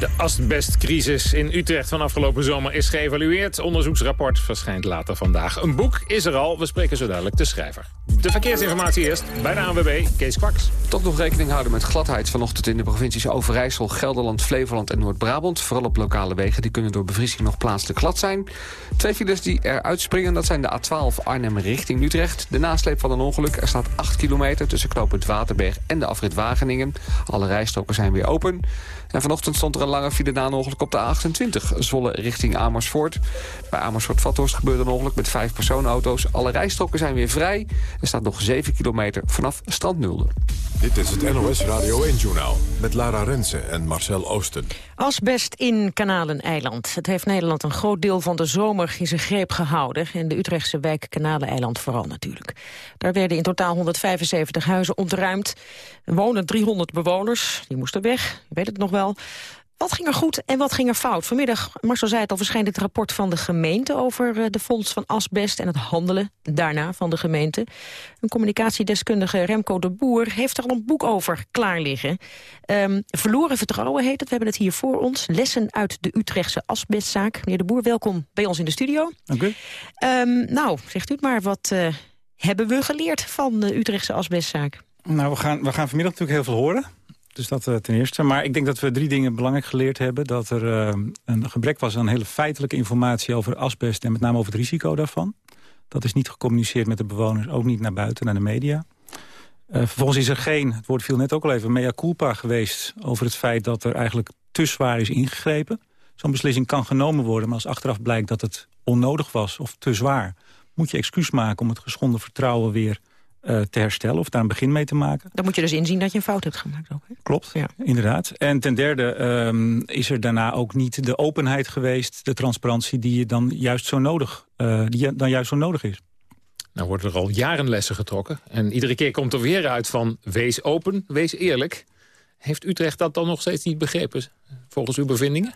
Speaker 13: De asbestcrisis in Utrecht van afgelopen zomer is geëvalueerd. Onderzoeksrapport verschijnt later vandaag. Een boek is er al, we spreken zo duidelijk de schrijver. De verkeersinformatie eerst bij de ANWB, Kees Kwaks.
Speaker 3: Toch nog rekening houden met gladheid vanochtend in de provincies Overijssel, Gelderland, Flevoland en Noord-Brabant. Vooral op lokale wegen, die kunnen door bevriezing nog plaatselijk glad zijn. Twee files die eruit springen, dat zijn de A12 Arnhem richting Utrecht. De nasleep van een ongeluk, er staat 8 kilometer tussen knooppunt Waterberg en de afrit Wageningen. Alle rijstroken zijn weer open. En vanochtend stond er een lange file na een ongeluk op de A28. Zwolle richting Amersfoort. Bij Amersfoort-Vathorst gebeurde een ongeluk met vijf personenauto's. Alle rijstroken zijn weer vrij. Er staat nog 7 kilometer vanaf Strand Nulde.
Speaker 1: Dit is het NOS Radio 1-journaal met Lara Rensen en Marcel Oosten.
Speaker 12: Asbest in Kanaleneiland. Het heeft Nederland een groot deel van de zomer in zijn greep gehouden. En de Utrechtse wijk Kanaleneiland vooral natuurlijk. Daar werden in totaal 175 huizen ontruimd. Er wonen 300 bewoners, die moesten weg, je weet het nog wel. Wat ging er goed en wat ging er fout? Vanmiddag, Marcel zei het al, verschijnt het rapport van de gemeente... over eh, de fonds van asbest en het handelen daarna van de gemeente. Een communicatiedeskundige Remco de Boer heeft er al een boek over klaar liggen. Um, verloren vertrouwen heet het, we hebben het hier voor ons. Lessen uit de Utrechtse asbestzaak. Meneer de Boer, welkom bij ons in de studio.
Speaker 14: Dank u.
Speaker 12: Um, nou, zegt u het maar, wat uh, hebben we geleerd van de Utrechtse asbestzaak?
Speaker 14: Nou, we gaan, we gaan vanmiddag natuurlijk heel veel horen. Dus dat uh, ten eerste. Maar ik denk dat we drie dingen belangrijk geleerd hebben. Dat er uh, een gebrek was aan hele feitelijke informatie over asbest... en met name over het risico daarvan. Dat is niet gecommuniceerd met de bewoners, ook niet naar buiten, naar de media. Uh, vervolgens is er geen, het woord viel net ook al even, mea culpa geweest... over het feit dat er eigenlijk te zwaar is ingegrepen. Zo'n beslissing kan genomen worden, maar als achteraf blijkt dat het onnodig was... of te zwaar, moet je excuus maken om het geschonden vertrouwen weer uh, te herstellen of daar een begin mee te maken.
Speaker 12: Dan moet je dus inzien dat je een fout hebt gemaakt ook. Hè?
Speaker 14: Klopt, ja. inderdaad. En ten derde um, is er daarna ook niet de openheid geweest, de transparantie die je dan juist zo nodig, uh, die dan juist zo nodig is.
Speaker 13: Nou worden er al jaren lessen getrokken. En iedere keer komt er weer uit van wees open, wees eerlijk. Heeft Utrecht dat dan nog steeds niet begrepen, volgens uw bevindingen?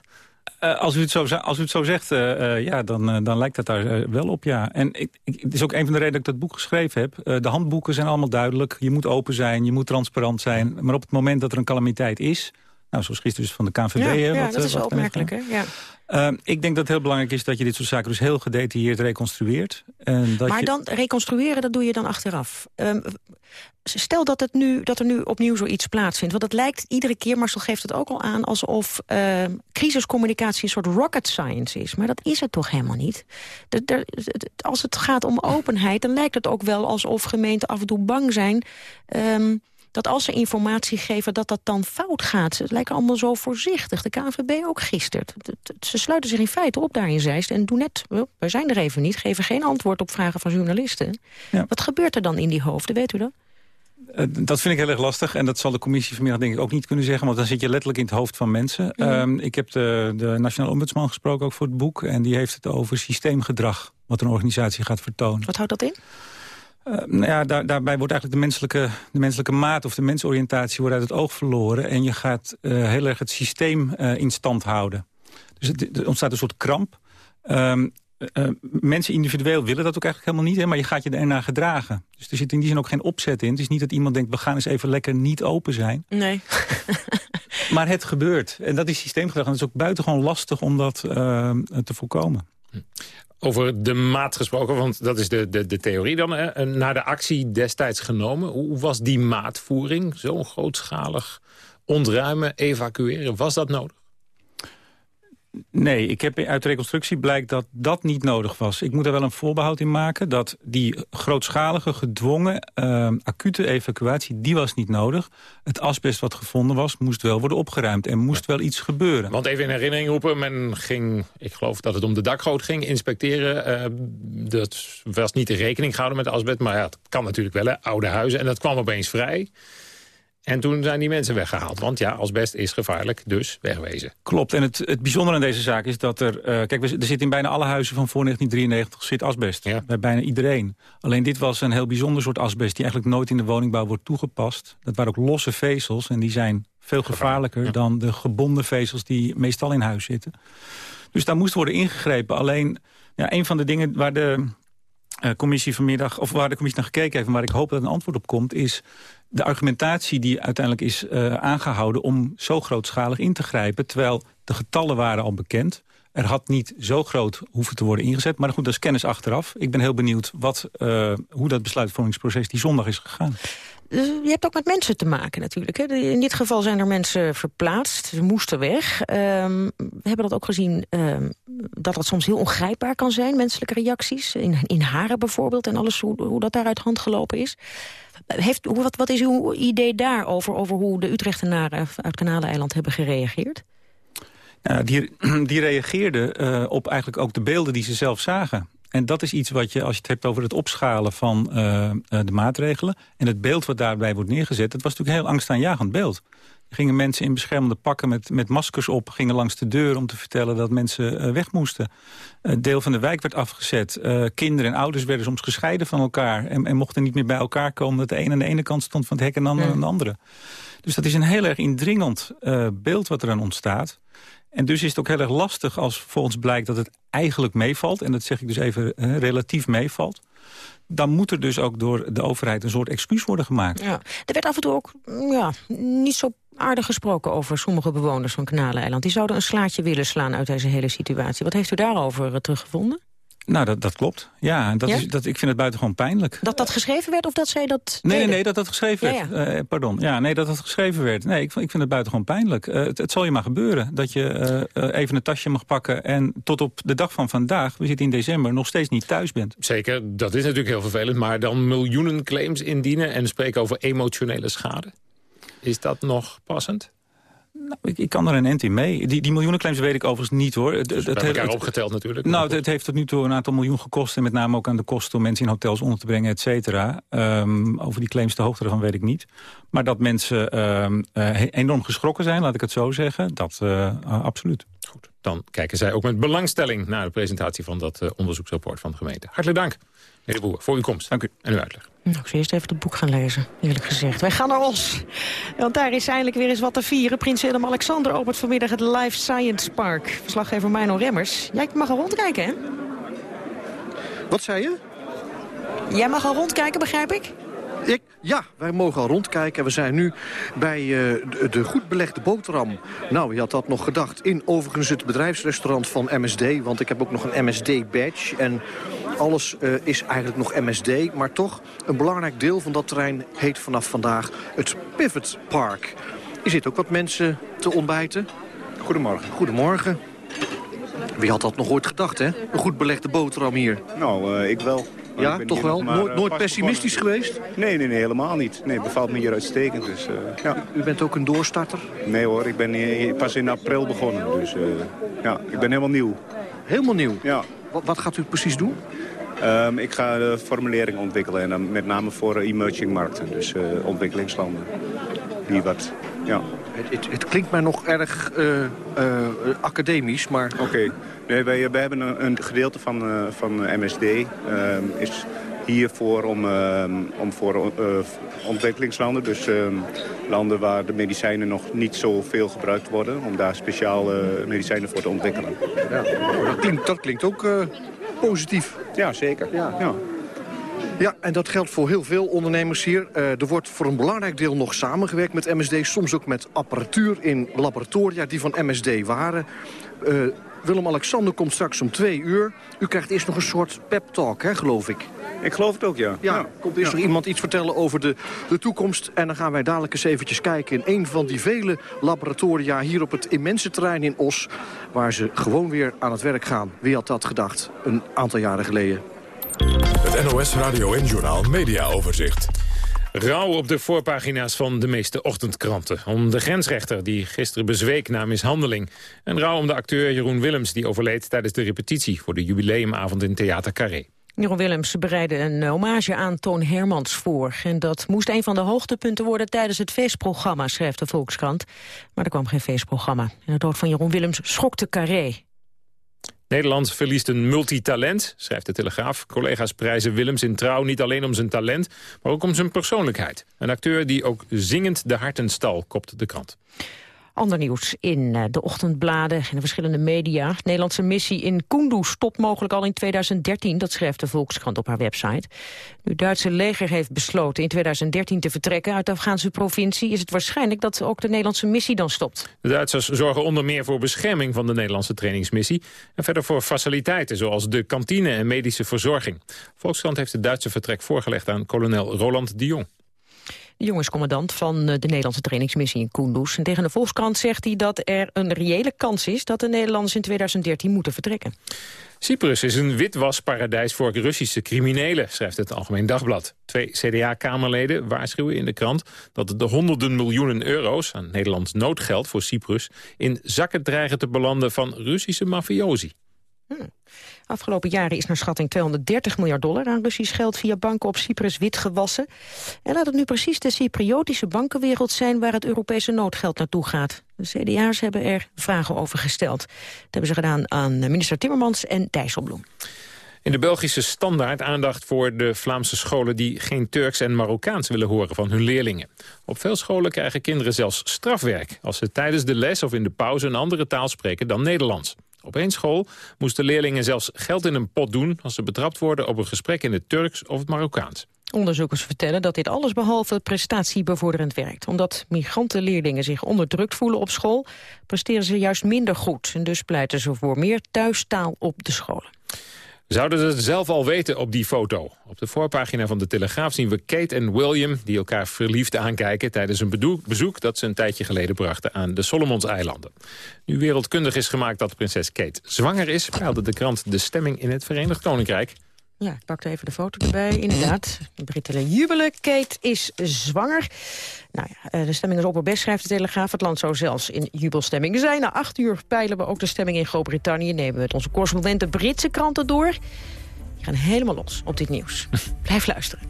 Speaker 14: Uh, als, u het zo, als u het zo zegt, uh, uh, ja, dan, dan lijkt dat daar wel op, ja. En ik, ik, het is ook een van de redenen dat ik dat boek geschreven heb. de handboeken zijn allemaal duidelijk. Je moet open zijn, je moet transparant zijn. Maar op het moment dat er een calamiteit is... Nou, zoals gisteren dus van de KNVB.
Speaker 12: Ja,
Speaker 14: hè,
Speaker 12: ja
Speaker 14: wat,
Speaker 12: dat is wel opmerkelijk, hè? Ja.
Speaker 14: Uh, ik denk dat het heel belangrijk is dat je dit soort zaken dus heel gedetailleerd reconstrueert. En dat
Speaker 12: maar
Speaker 14: je...
Speaker 12: dan reconstrueren, dat doe je dan achteraf. Um, stel dat, het nu, dat er nu opnieuw zoiets plaatsvindt. Want het lijkt iedere keer, Marcel geeft het ook al aan... alsof uh, crisiscommunicatie een soort rocket science is. Maar dat is het toch helemaal niet? De, de, als het gaat om openheid, dan lijkt het ook wel alsof gemeenten af en toe bang zijn... Um, dat als ze informatie geven, dat dat dan fout gaat. Ze lijken allemaal zo voorzichtig. De KNVB ook gisteren. Ze sluiten zich in feite op daar in Zeist en doen net, we zijn er even niet... geven geen antwoord op vragen van journalisten. Ja. Wat gebeurt er dan in die hoofden, weet u dat?
Speaker 14: Uh, dat vind ik heel erg lastig. En dat zal de commissie vanmiddag denk ik ook niet kunnen zeggen. Want dan zit je letterlijk in het hoofd van mensen. Mm. Um, ik heb de, de Nationale Ombudsman gesproken ook voor het boek. En die heeft het over systeemgedrag. Wat een organisatie gaat vertonen.
Speaker 12: Wat houdt dat in?
Speaker 14: Uh, nou ja, daar, daarbij wordt eigenlijk de menselijke, de menselijke maat of de mensoriëntatie wordt uit het oog verloren. En je gaat uh, heel erg het systeem uh, in stand houden. Dus het, er ontstaat een soort kramp. Um, mensen individueel willen dat ook eigenlijk helemaal niet, hè, maar je gaat je ernaar gedragen. Dus er zit in die zin ook geen opzet in. Het is niet dat iemand denkt, we gaan eens even lekker niet open zijn.
Speaker 12: Nee.
Speaker 14: maar het gebeurt. En dat is systeemgedrag. En het is ook buitengewoon lastig om dat te voorkomen.
Speaker 13: Over de maat gesproken, want dat is de, de, de theorie dan. Hè? Naar de actie destijds genomen. Hoe was die maatvoering? Zo'n grootschalig ontruimen, evacueren. Was dat nodig?
Speaker 32: Nee, ik heb uit de reconstructie blijkt dat dat niet nodig was. Ik moet er wel een voorbehoud in maken dat die grootschalige, gedwongen, uh, acute evacuatie, die was niet nodig. Het asbest wat gevonden was, moest wel worden opgeruimd en moest wel iets gebeuren.
Speaker 13: Want even in herinnering roepen, men ging, ik geloof dat het om de dakgoot ging, inspecteren. Uh, dat was niet in rekening gehouden met asbest, maar ja, het kan natuurlijk wel, hè, oude huizen. En dat kwam opeens vrij. En toen zijn die mensen weggehaald. Want ja, asbest is gevaarlijk, dus wegwezen.
Speaker 32: Klopt. En het, het bijzondere aan deze zaak is dat er... Uh, kijk, er zit in bijna alle huizen van voor 1993 zit asbest. Ja. Bij bijna iedereen. Alleen dit was een heel bijzonder soort asbest... die eigenlijk nooit in de woningbouw wordt toegepast. Dat waren ook losse vezels en die zijn veel gevaarlijker... dan de gebonden vezels die meestal in huis zitten. Dus daar moest worden ingegrepen. Alleen, ja, een van de dingen waar de... Uh, commissie vanmiddag, of waar de commissie naar gekeken heeft... en waar ik hoop dat een antwoord op komt, is de argumentatie die uiteindelijk is uh, aangehouden... om zo grootschalig in te grijpen, terwijl de getallen waren al bekend. Er had niet zo groot hoeven te worden ingezet. Maar goed, dat is kennis achteraf. Ik ben heel benieuwd wat, uh, hoe dat besluitvormingsproces die zondag is gegaan.
Speaker 12: Dus je hebt ook met mensen te maken natuurlijk. Hè? In dit geval zijn er mensen verplaatst. Ze moesten weg. Um, we hebben dat ook gezien um, dat dat soms heel ongrijpbaar kan zijn. Menselijke reacties. In, in haren bijvoorbeeld. En alles hoe, hoe dat daar uit hand gelopen is. Heeft, wat, wat is uw idee daarover? Over hoe de Utrechtenaren uit Kanaleiland hebben gereageerd?
Speaker 32: Nou, die, die reageerden uh, op eigenlijk ook de beelden die ze zelf zagen. En dat is iets wat je, als je het hebt over het opschalen van uh, de maatregelen... en het beeld wat daarbij wordt neergezet... dat was natuurlijk een heel angstaanjagend beeld. Gingen mensen in beschermende pakken met, met maskers op... gingen langs de deur om te vertellen dat mensen uh, weg moesten. Een deel van de wijk werd afgezet. Uh, kinderen en ouders werden soms gescheiden van elkaar... En, en, mochten niet meer bij elkaar komen... dat de een aan de ene kant stond van het hek en de ander aan de andere. Dus dat is een heel erg indringend beeld wat er aan ontstaat. En dus is het ook heel erg lastig als volgens blijkt dat het eigenlijk meevalt. En dat zeg ik dus even relatief meevalt. Dan moet er dus ook door de overheid een soort excuus worden gemaakt.
Speaker 12: Ja. Er werd af en toe ook ja, niet zo aardig gesproken over sommige bewoners van Kanaleiland. Die zouden een slaatje willen slaan uit deze hele situatie. Wat heeft u daarover uh, teruggevonden?
Speaker 32: Nou, dat, dat klopt. Ja, dat
Speaker 12: Ja?
Speaker 32: Is, dat, ik vind het buitengewoon pijnlijk.
Speaker 12: Dat dat geschreven werd of dat zij dat
Speaker 32: Nee, nee, nee, dat dat geschreven
Speaker 12: Ja,
Speaker 32: werd. Eh, pardon. Ja, nee, dat dat geschreven werd. Nee, ik, vind- ik vind het buitengewoon pijnlijk. Eh, het, het zal je maar gebeuren dat je eh, eh, even een tasje mag pakken... en tot op de dag van vandaag, we zitten in december, nog steeds niet thuis bent.
Speaker 13: Zeker, dat is natuurlijk heel vervelend. Maar dan miljoenen claims indienen en spreken over emotionele schade. Is dat nog passend?
Speaker 32: Nou, ik, ik kan er een end in mee. Die, die miljoenenclaims weet ik overigens niet, hoor. Het,
Speaker 13: Dus bij elkaar opgeteld natuurlijk.
Speaker 32: Nou, het, het heeft tot nu toe een aantal miljoen gekost... en met name ook aan de kosten om mensen in hotels onder te brengen, et cetera. Ehm, over die claims de hoogte ervan weet ik niet. Maar dat mensen ehm, eh, enorm geschrokken zijn, laat ik het zo zeggen... dat eh, absoluut.
Speaker 13: Goed, dan kijken zij ook met belangstelling... naar de presentatie van dat eh, onderzoeksrapport van de gemeente. Hartelijk dank, meneer de Boer, voor uw komst.
Speaker 32: Dank u.
Speaker 13: En uw uitleg.
Speaker 12: Nou, ik zou eerst even het boek gaan lezen, eerlijk gezegd. Wij gaan naar Os. Want daar is eindelijk weer eens wat te vieren. Prins Willem-Alexander opent vanmiddag het Life Science Park. Verslaggever Mino Remmers. Jij mag er rondkijken, hè?
Speaker 21: Wat zei je?
Speaker 12: Jij mag al rondkijken, begrijp ik?
Speaker 21: Ik, ja, wij mogen al rondkijken. We zijn nu bij eh, de, goed belegde boterham. Nou, wie had dat nog gedacht? In overigens het bedrijfsrestaurant van MSD. Want ik heb ook nog een MSD-badge. En alles eh, is eigenlijk nog MSD. Maar toch, een belangrijk deel van dat terrein heet vanaf vandaag het Pivot Park. Er zitten ook wat mensen te ontbijten. Goedemorgen. Goedemorgen. Wie had dat nog ooit gedacht, hè? Een goed belegde boterham hier.
Speaker 37: Nou, eh, ik wel.
Speaker 21: Ja, toch wel? Nooit-
Speaker 37: eh,
Speaker 21: nooit pessimistisch geweest?
Speaker 37: Nee, nee, nee, helemaal niet. Nee, het bevalt me hier uitstekend. Dus, eh, ja.
Speaker 21: U bent ook een doorstarter?
Speaker 37: Nee hoor, ik ben hier pas in april begonnen. Dus eh, ja, ik ben helemaal nieuw.
Speaker 21: Helemaal nieuw?
Speaker 37: Ja.
Speaker 21: Wat, wat gaat u precies doen?
Speaker 37: Ehm, ik ga de formulering ontwikkelen. En dan met name voor eh, emerging markten. Dus eh, ontwikkelingslanden. Die wat, ja.
Speaker 21: Het, het, het klinkt mij nog erg eh, eh, academisch, maar...
Speaker 37: Oké. Nee, wij, wij hebben een, een gedeelte van, eh, van eh, MSD. ehm, is hiervoor om, ehm, om voor eh, ontwikkelingslanden, dus ehm, landen waar de medicijnen nog niet zoveel gebruikt worden, om daar speciaal medicijnen voor te ontwikkelen.
Speaker 21: Ja, dat, klinkt, dat klinkt ook positief.
Speaker 37: Ja, zeker.
Speaker 21: Ja.
Speaker 37: Ja.
Speaker 21: Ja, en dat geldt voor heel veel ondernemers hier. Er wordt voor een belangrijk deel nog samengewerkt met MSD. Soms ook met apparatuur in laboratoria die van MSD waren.
Speaker 38: Willem-Alexander komt straks om twee uur. U krijgt eerst nog een soort pep-talk, hè, geloof ik.
Speaker 37: Ik geloof het ook, ja.
Speaker 38: Ja, komt eerst nog iemand iets vertellen over de, de toekomst. En dan gaan wij dadelijk eens eventjes kijken in een van die vele laboratoria... hier op het immense terrein in Os, waar ze gewoon weer aan het werk gaan. Wie had dat gedacht, een aantal jaren geleden?
Speaker 1: Het NOS Radio en Journal Media Overzicht.
Speaker 13: Rauw op de voorpagina's van de meeste ochtendkranten. Om de grensrechter die gisteren bezweek na mishandeling. En rouw om de acteur Jeroen Willems die overleed tijdens de repetitie... voor de jubileumavond in Theater Carré.
Speaker 12: Jeroen Willems bereidde een hommage aan Toon Hermans voor. En dat moest een van de hoogtepunten worden tijdens het feestprogramma, schrijft de Volkskrant. Maar er kwam geen feestprogramma. En de dood van Jeroen Willems schokte Carré.
Speaker 13: Nederland verliest een multitalent, schrijft de Telegraaf. Collega's prijzen Willems in trouw niet alleen om zijn talent... maar ook om zijn persoonlijkheid. Een acteur die ook zingend de harten stal, kopt de krant.
Speaker 12: Ander nieuws in eh, de ochtendbladen en de verschillende media. De Nederlandse missie in Kunduz stopt mogelijk al in 2013. Dat schrijft de Volkskrant op haar website. Nu het Duitse leger heeft besloten in 2013 te vertrekken uit de Afghaanse provincie... is het waarschijnlijk dat ook de Nederlandse missie dan stopt.
Speaker 13: De Duitsers zorgen onder meer voor bescherming van de Nederlandse trainingsmissie... en verder voor faciliteiten zoals de kantine en medische verzorging. Volkskrant heeft het Duitse vertrek voorgelegd aan kolonel Roland de Jong.
Speaker 12: De jongenscommandant van eh, de Nederlandse trainingsmissie in Kunduz. En tegen de Volkskrant zegt hij dat er een reële kans is... dat de Nederlanders in 2013 moeten vertrekken.
Speaker 13: Cyprus is een witwasparadijs voor Russische criminelen, schrijft het Algemeen Dagblad. Twee CDA-kamerleden waarschuwen in de krant dat de honderden miljoenen euro's aan Nederlands noodgeld voor Cyprus in zakken dreigen te belanden van Russische mafiosi.
Speaker 12: Hmm. Afgelopen jaren is naar schatting 230 miljard dollar aan Russisch geld via banken op Cyprus witgewassen. En laat het nu precies de Cypriotische bankenwereld zijn waar het Europese noodgeld naartoe gaat. De CDA's hebben er vragen over gesteld. Dat hebben ze gedaan aan minister Timmermans en Dijsselbloem.
Speaker 13: In de Belgische standaard aandacht voor de Vlaamse scholen... die geen Turks en Marokkaans willen horen van hun leerlingen. Op veel scholen krijgen kinderen zelfs strafwerk... als ze tijdens de les of in de pauze een andere taal spreken dan Nederlands. Op één school moesten leerlingen zelfs geld in een pot doen... als ze betrapt worden op een gesprek in het Turks of het Marokkaans.
Speaker 12: Onderzoekers vertellen dat dit alles behalve prestatiebevorderend werkt. Omdat migrantenleerlingen zich onderdrukt voelen op school... presteren ze juist minder goed. En dus pleiten ze voor meer thuistaal op de scholen.
Speaker 13: Zouden ze het zelf al weten op die foto? Op de voorpagina van de Telegraaf zien we Kate en William... die elkaar verliefd aankijken tijdens een bezoek... dat ze een tijdje geleden brachten aan de Solomonseilanden. Nu wereldkundig is gemaakt dat prinses Kate zwanger is... peilde de krant de stemming in het Verenigd Koninkrijk.
Speaker 12: Ja, ik pakte even de foto erbij. Inderdaad, de Britten jubelen. Kate is zwanger. Nou ja, eh, de stemming is op best, schrijft de Telegraaf. Het land zou zelfs in jubelstemming zijn. Na acht uur peilen we ook de stemming in Groot-Brittannië. Nemen we met onze correspondenten Britse kranten door. Die gaan helemaal los op dit nieuws. Blijf luisteren.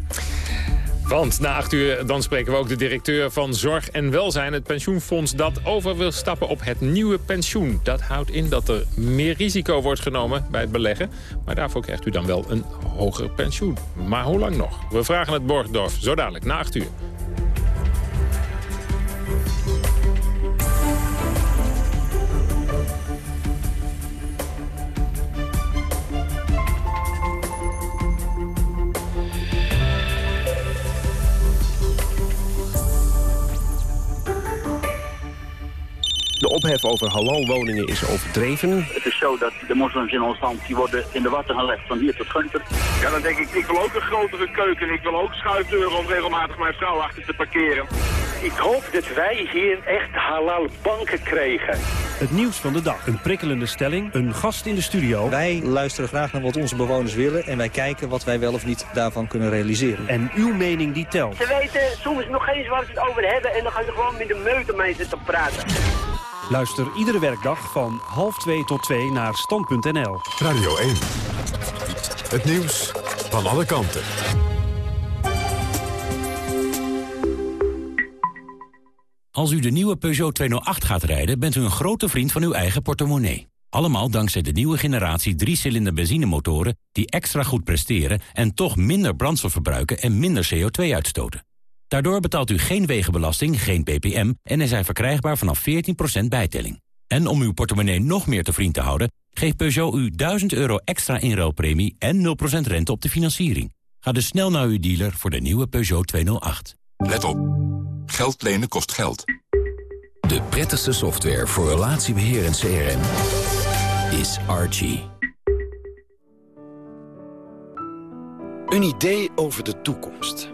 Speaker 13: Want na acht uur dan spreken we ook de directeur van Zorg en Welzijn... het pensioenfonds dat over wil stappen op het nieuwe pensioen. Dat houdt in dat er meer risico wordt genomen bij het beleggen. Maar daarvoor krijgt u dan wel een hoger pensioen. Maar hoe lang nog? We vragen het Borgdorf zo dadelijk na acht uur.
Speaker 39: De ophef over halalwoningen is overdreven.
Speaker 40: Het is zo dat de moslims in ons land die worden in de watten gelegd van hier tot Gunter.
Speaker 41: Ja, dan denk ik, ik wil ook een grotere keuken. Ik wil ook schuifdeuren om regelmatig mijn vrouw achter te parkeren.
Speaker 42: Ik hoop dat wij hier echt halal banken krijgen.
Speaker 39: Het nieuws van de dag. Een prikkelende stelling. Een gast in de studio.
Speaker 43: Wij luisteren graag naar wat onze bewoners willen. En wij kijken wat wij wel of niet daarvan kunnen realiseren.
Speaker 39: En uw mening die telt.
Speaker 42: Ze weten soms nog eens waar ze het over hebben. En dan gaan ze gewoon met de meute mee zitten praten.
Speaker 39: Luister iedere werkdag van half 2 tot 2 naar stand.nl.
Speaker 1: Radio 1. Het nieuws van alle kanten.
Speaker 6: Als u de nieuwe Peugeot 208 gaat rijden, bent u een grote vriend van uw eigen portemonnee. Allemaal dankzij de nieuwe generatie 3-cilinder benzinemotoren... die extra goed presteren en toch minder brandstof verbruiken en minder CO2 uitstoten. Daardoor betaalt u geen wegenbelasting, geen ppm... en er zijn verkrijgbaar vanaf 14% bijtelling. En om uw portemonnee nog meer te vriend te houden... geeft Peugeot u 1000 euro extra inruilpremie en 0% rente op de financiering. Ga dus snel naar uw dealer voor de nieuwe Peugeot 208.
Speaker 24: Let op. Geld lenen kost geld.
Speaker 25: De prettigste software voor relatiebeheer en CRM
Speaker 6: is Archie.
Speaker 44: Een idee over de toekomst.